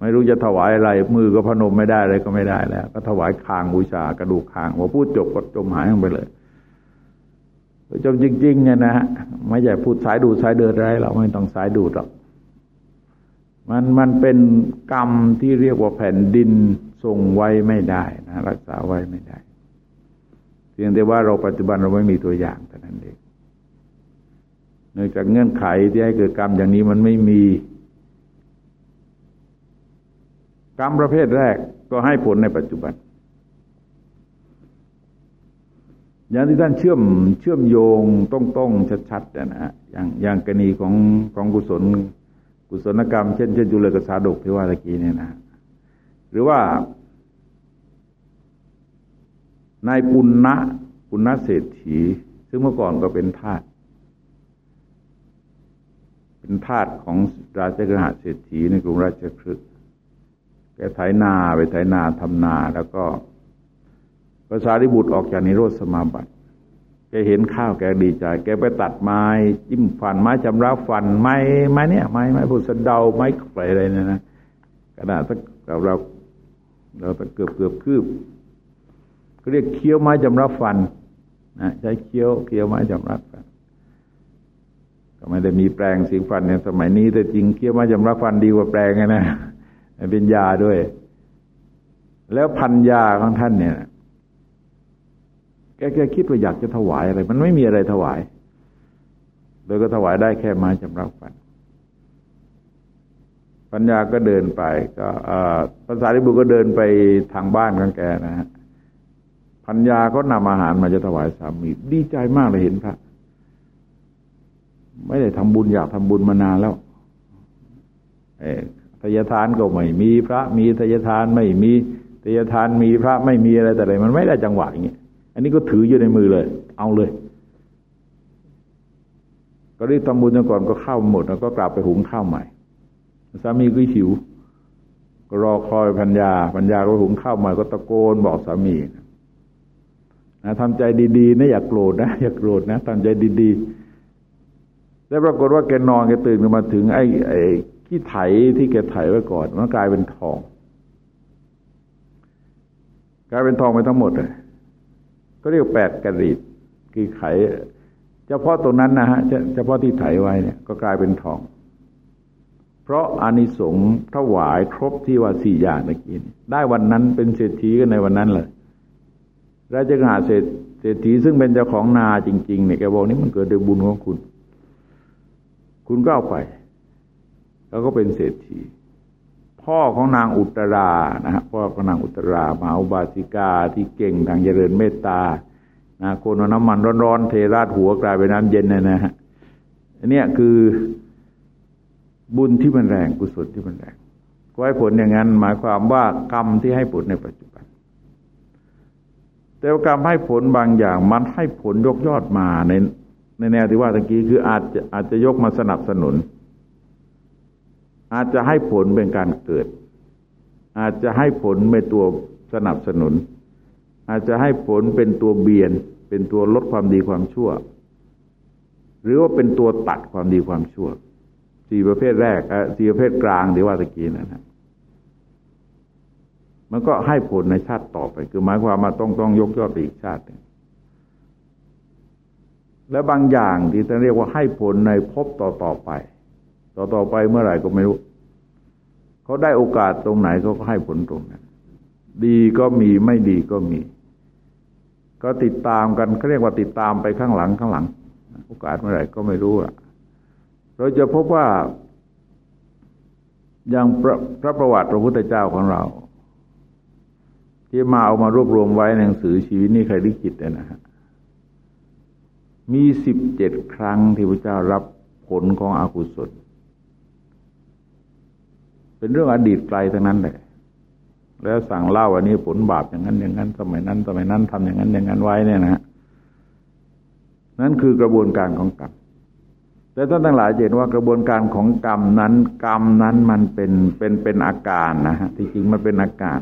ไม่รู้จะถวายอะไร มือก็พนมไม่ได้อะไรก็ไม่ได้แล้ว ก็ถวายคางบูชากระดูกคางพอพูดจบก็จมหายลงไปเลยจมจริง ๆ เนี่ยนะฮะไม่ใช่พูดสายดูสายเดินอะไรเราไม่ต้องสายดูหรอกมันมันเป็นกรรมที่เรียกว่าแผ่นดิน ทรงไว้ไม่ได้นะรักษาไว้ไม่ได้ เพียงแต่ว่าเราปัจจุบันเราไม่มีตัวอย่างแต่นั้นเองเนื่องจากเงื่อนไขที่ให้เกิดกรรมอย่างนี้มันไม่มี กรรมประเภทแรกก็ให้ผลในปัจจุบัน อย่างที่ท่านเชื่อมเชื่อมโยงต้องต้องชัดๆนะฮะอย่างอย่างกรณีของของกุศล กุศลกรรม เช่นเช่นจุลกษาดกที่ว่าตะกี้เนี่ยนะ หรือว่านายปุณณะปุณณะเศรษฐี ซึ่งเมื่อก่อนก็เป็นทาสเป็นทาสของราชกฤหเศรษฐีในกรุงราชคฤห์แกไถนาไปไถนาทำนาแล้วก็ภาษาริบุตรออกจากนิโรธสมาบัติ แกเห็นข้าวแกดีใจ แกไปตัดไม้จิ้มฟันไม้จำราฟันไม้ไม้เนี่ยไม้ไม้พุสเดาไม้ไฟอะไรเนี่ยนะขนาดถ้าเรา เราตะเกือบเกือบคืบก็เรียกเคี้ยวไม้จำรับฟันนะใช้เคี้ยวเคี้ยวไม้จำรับฟันก็ไม่ได้มีแปลงสีฟันในสมัยนี้ แต่จริงเคี้ยวไม้จำรับฟันดีกว่าแปลงนะเป็นยาด้วย แล้วพันยาของท่านเนี่ยแกแกคิดว่าอยากจะถวายอะไร มันไม่มีอะไรถวาย โดยก็ถวายได้แค่ไม้จำรับฟัน ปัญญาก็เดินไป ก็ภาษาริบุก็เดินไปทางบ้านของแกนะฮะปัญญาก็นำอาหารมาจะถวายสามี ดีใจมากเลยเห็นพระ ไม่ได้ทำบุญอยากทำบุญมานานแล้วเอทยทานก็ไม่มีพระมีทยทานไม่มีทยทานมีพระไม่มีอะไรแต่อะไรมันไม่ได้จังหวะอย่างเงี้ยอันนี้ก็ถืออยู่ในมือเลย เอาเลย ก็รีบทำบุญจนก่อนก็เข้าหมดแล้วก็กลับไปหุงข้าวใหม่ สามีก็หิวก็รอคอยพัญญาพัญญาก็หุงข้าวมาก็ตะโกนบอกสามีนะทำใจดีๆนะอย่ากโกรธนะอย่ากโกรธนะทำใจดีๆแล้วปรากฏว่าแกนอนแกตื่นขึ้นมาถึงไอ้ไอ้ขี้ไถที่แกไถไว้ก่อนมันกลายเป็นทองกลายเป็นทองไปทั้งหมดเลยก็เรียกแปดกระดิบคือไขเฉพาะตรงนั้นนะฮะเฉพาะที่ไถไว้เนี่ยก็กลายเป็นทอง เพราะอานิสงส์ถวายครบที่ว่าสี่อย่างเมื่อกี้ได้วันนั้นเป็นเศรษฐีกันในวันนั้นเลยราชการเศรษเศรษฐีซึ่งเป็นเจ้าของนาจริง ๆ เนี่ยแกบอกนี่มันเกิดด้วยบุญของคุณ คุณก็เอาไป แล้วก็เป็นเศรษฐี พ่อของนางอุตรานะฮะพ่อของนางอุตรามาอุบาสิกาที่เก่งทางเจริญเมตตานะคนน้ำมันร้อนๆเทราดหัวกลายเป็นน้ำเย็นเนะนะฮะอันนี้คือ บุญที่มันแรงกุศลที่มันแรงก็ให้ผลอย่างนั้น หมายความว่ากรรมที่ให้ผลในปัจจุบัน แต่กรรมให้ผลบางอย่าง มันให้ผลยกยอดมาในในแนวที่ว่าตะกี้คืออาจจะอาจจะยกมาสนับสนุน อาจจะให้ผลเป็นการเกิด อาจจะให้ผลเป็นตัวสนับสนุน อาจจะให้ผลเป็นตัวเบียน เป็นตัวลดความดีความชั่ว หรือว่าเป็นตัวตัดความดีความชั่ว สี่ประเภทแรกสี่ประเภทกลางที่ว่าตะกี้นั่นนะมันก็ให้ผลในชาติต่อไป คือหมายความว่าต้องต้องยกยอดไปอีกชาติหนึ่งและบางอย่างที่จะเรียกว่าให้ผลในภพต่อต่อไป ต่อต่อไปเมื่อไหร่ก็ไม่รู้ เขาได้โอกาสตรงไหนเขาก็ให้ผลตรงนั้นดีก็มีไม่ดีก็มี ก็ติดตามกันเขาเรียกว่าติดตามไปข้างหลังข้างหลัง โอกาสเมื่อไหร่ก็ไม่รู้อะ เราจะพบว่าอย่างพระพระประวัติพระพุทธเจ้าของเรา ที่มาเอามารวบรวมไว้ในหนังสือชีวิตนี้ใครลิขิตเนี่ยนะฮะมีสิบเจ็ดครั้งที่พระเจ้ารับผลของอากุศล เป็นเรื่องอดีตไกลทั้งนั้นเลยแล้วสั่งเล่าอันนี้ผลบาปอย่างนั้นอย่างนั้นสมัยนั้นสมัยนั้นทำอย่างนั้นอย่างนั้นไว้เนี่ยนะนั่นคือกระบวนการของกรรม แต่ท่านทั้งหลายเห็นว่ากระบวนการของกรรมนั้น กรรมนั้นมันเป็นเป็นเป็นอาการนะฮะที่จริงมันเป็นอาการ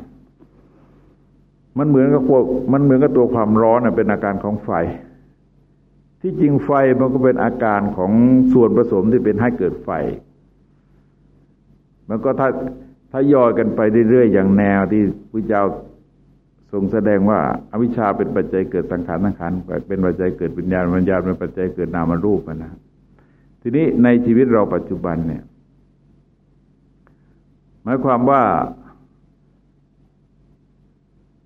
มันเหมือนกับพวกมันเหมือนกับตัวความร้อนเป็นอาการของไฟ ที่จริงไฟมันก็เป็นอาการของส่วนผสมที่เป็นให้เกิดไฟ มันก็ถ้าถ้าย่อยกันไปเรื่อยๆอย่างแนวที่พระเจ้าทรงแสดงว่าอาวิชชาเป็นปัจจัยเกิดสังขารสังขารเป็นปัจจัยเกิดวิญญาณวิญญาณเป็นปัจจัยเกิดนามรูปนะ ทีนี้ในชีวิตเราปัจจุบันเนี่ย หมายความว่า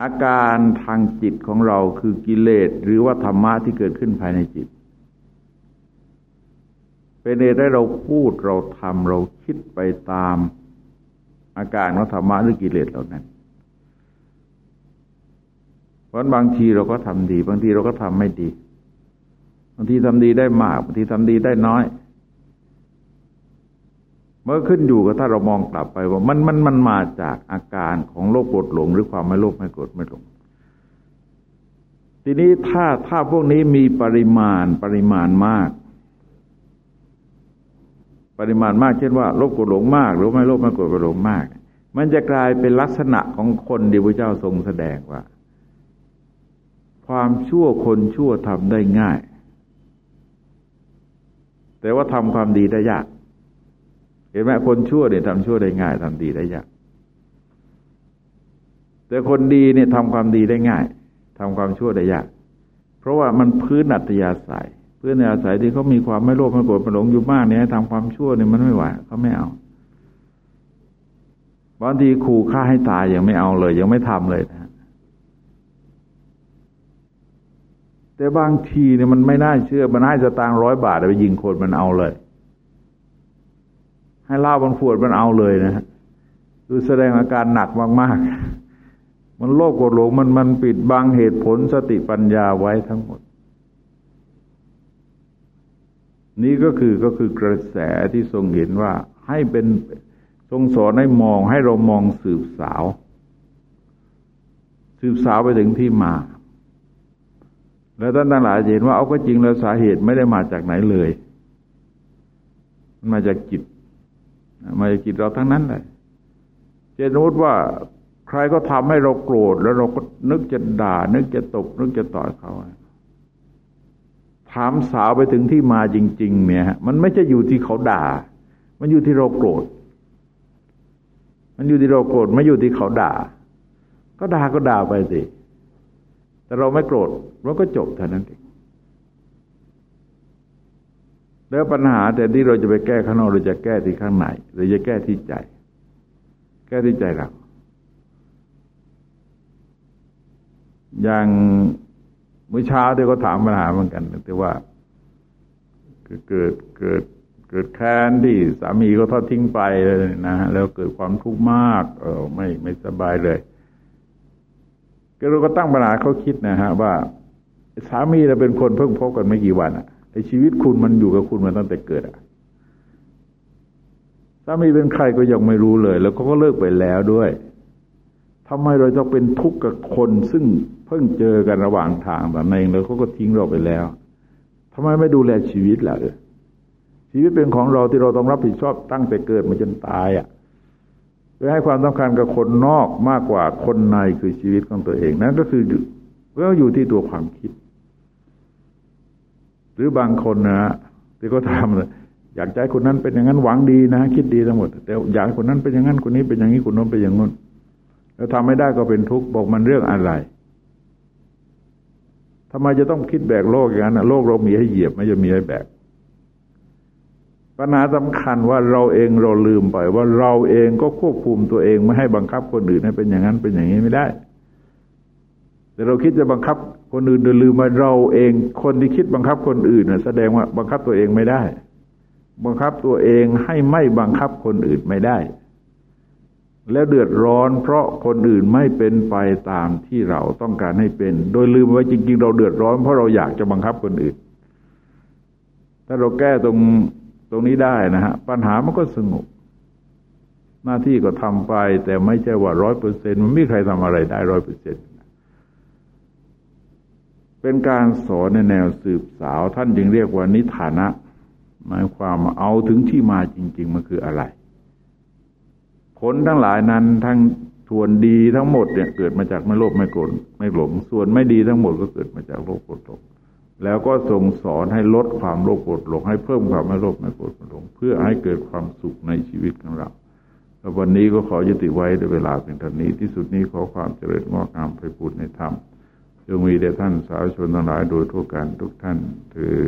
อาการทางจิตของเราคือกิเลสหรือว่าธรรมะที่เกิดขึ้นภายในจิต เป็นเหตุให้เราพูดเราทำเราคิดไปตาม อาการของธรรมะหรือกิเลสเหล่านั้นเพราะบางทีเราก็ทำดี บางทีเราก็ทำไม่ดี บางทีทำดีได้มาก บางทีทำดีได้น้อย เมื่อขึ้นอยู่กับถ้าเรามองกลับไปว่ามันมันมันมาจากอาการของโลภโกรธหลง หรือความไม่โลภไม่โกรธไม่หลง ทีนี้ถ้าถ้าพวกนี้มีปริมาณปริมาณมาก ปริมาณมากเช่นว่าโลภโกรธหลงมาก หรือไม่โลภไม่โกรธไม่หลงมาก มันจะกลายเป็นลักษณะของคนที่พระเจ้าทรงแสดงว่า ความชั่วคนชั่วทำได้ง่าย แต่ว่าทำความดีได้ยาก เห็นไหมคนชั่วเนี่ยทำชั่วได้ง่ายทำดีได้ยาก แต่คนดีเนี่ยทำความดีได้ง่ายทำความชั่วได้ยาก เพราะว่ามันพื้นอัตยาศัยพื่อนในอาศัยที่เขามีความไม่โลภไม่โกรธไม่หลงอยู่มากเนี่ยทำความชั่วเนี่ยมันไม่ไหวเขาไม่เอาบางทีขู่ฆ่าให้ตายยังไม่เอาเลย ยังไม่ทำเลยนะแต่บางทีเนี่ยมันไม่น่าเชื่อ มันให้สตางค์ร้อยบาทไปยิงคนมันเอาเลย ให้เล่าบางขวดมันเอาเลยนะดูแสดงอาการหนักมาก ๆ มันโลภโกรธหลงมันมันปิดบังเหตุผลสติปัญญาไว้ทั้งหมด นี่ก็คือก็คือกระแสที่ทรงเห็นว่าให้เป็นทรงสอนให้มองให้เรามองสืบสาว สืบสาวไปถึงที่มา แล้วท่านทั้งหลายเห็นว่าเอาก็จริงแล้วสาเหตุไม่ได้มาจากไหนเลย มันมาจากจิต มาจากจิตเราทั้งนั้นเลยเจนสมมติว่าใครก็ทำให้เราโกรธ แล้วเราก็นึกจะด่า นึกจะตบนึกจะต่อยเขาถามสาวไปถึงที่มาจริง ๆ เนี่ยมันไม่ใช่อยู่ที่เขาด่า มันอยู่ที่เราโกรธ มันอยู่ที่เราโกรธไม่อยู่ที่เขาด่า ก็ด่าก็ด่าไปสิแต่เราไม่โกรธเราก็จบเท่านั้นเอง แล้วปัญหาแต่ที่เราจะไปแก้ข้างนอกเราจะแก้ที่ข้างในเราจะแก้ที่ใจ แก้ที่ใจเราอย่างเมื่อเช้าที่เขาถามปัญหาเหมือนกันแต่ว่าเกิดเกิดเกิดแค้นที่สามีเขาทอดทิ้งไปนะฮะแล้วเกิดความทุกข์มาก เออไม่ไม่สบายเลยก็เราก็ตั้งปัญหาเขาคิดนะฮะว่า สามีเราเป็นคนเพิ่งพบกันไม่กี่วันอะ ไอชีวิตคุณมันอยู่กับคุณมาตั้งแต่เกิดอะสามีเป็นใครก็ยังไม่รู้เลย แล้วก็เลิกไปแล้วด้วยทำไมเราจะเป็นทุกข์กับคนซึ่งเพิ่งเจอกันระหว่างทางแต่ในเองแล้วเขาก็ทิ้งเราไปแล้วทำไมไม่ดูแลชีวิตล่ะเออชีวิตเป็นของเราที่เราต้องรับผิดชอบตั้งแต่เกิดมาจนตายอะ่ะโดยให้ความสำคัญกับคนนอกมากกว่าคนในคือชีวิตของตัวเองนั่นก็คือก็อยู่ที่ตัวความคิด รือบางคนนะที่เขาทำเลยอยากใจคนนั้นเป็นอย่างนั้นหวังดีนะ คิดดีทั้งหมด แต่อยากคนนั้นเป็นอย่างนั้นคนนี้เป็นอย่างนี้คนนู้นเป็นอย่างนู้นแล้วทำไม่ได้ก็เป็นทุกข์บอกมันเรื่องอะไรทำไมจะต้องคิดแบกโลกอย่างนั้นโลกเรามีให้เหยียบไม่จะมีให้แบกปัญหาสำคัญว่าเราเองเราลืมไป ว่าเราเองก็ควบคุมตัวเองไม่ให้บังคับคนอื่นให้เป็นอย่างนั้นเป็นอย่างนี้ไม่ได้ แต่เราคิดจะบังคับ คนอื่นดยลืมว่าเราเอง คนที่คิดบังคับคนอื่นน่ะแสดงว่าบังคับตัวเองไม่ได้ บังคับตัวเองให้ไม่บังคับคนอื่นไม่ได้ แล้วเดือดร้อนเพราะคนอื่นไม่เป็นไปตามที่เราต้องการให้เป็น โดยลืมไว้จริง ๆ เราเดือดร้อนเพราะเราอยากจะบังคับคนอื่น ถ้าเราแก้ตรงตรงนี้ได้นะฮะปัญหามันก็สงบหน้าที่ก็ทำไป แต่ไม่ใช่ว่าร้อยเปอร์เซ็นมันไม่ใครทำอะไรได้ร้อยเปอร์เซ็นต์ เป็นการสอนในแนวสืบสาวท่านจึงเรียกว่านิฐานะ หมายความเอาถึงที่มาจริง ๆ มันคืออะไร ผลทั้งหลายนั้นทั้งส่วนดีทั้งหมดเนี่ยเกิดมาจากไม่โลภไม่โกรธไม่หลง ส่วนไม่ดีทั้งหมดก็เกิดมาจากโลภโกรธหลงแล้วก็ส่งสอนให้ลดความโลภโกรธหลงให้เพิ่มความไม่โลภไม่โกรธไม่หลง เพื่อให้เกิดความสุขในชีวิตของเราแล้ววันนี้ก็ขอยุติไว้ในเวลาเพียงเท่านี้ที่สุดนี้ขอความเจริญงอกงามไปพูดในธรรม จงมีแด่ท่านสาวชนทั้งหลายโดยทั่วกันทุกท่านถือ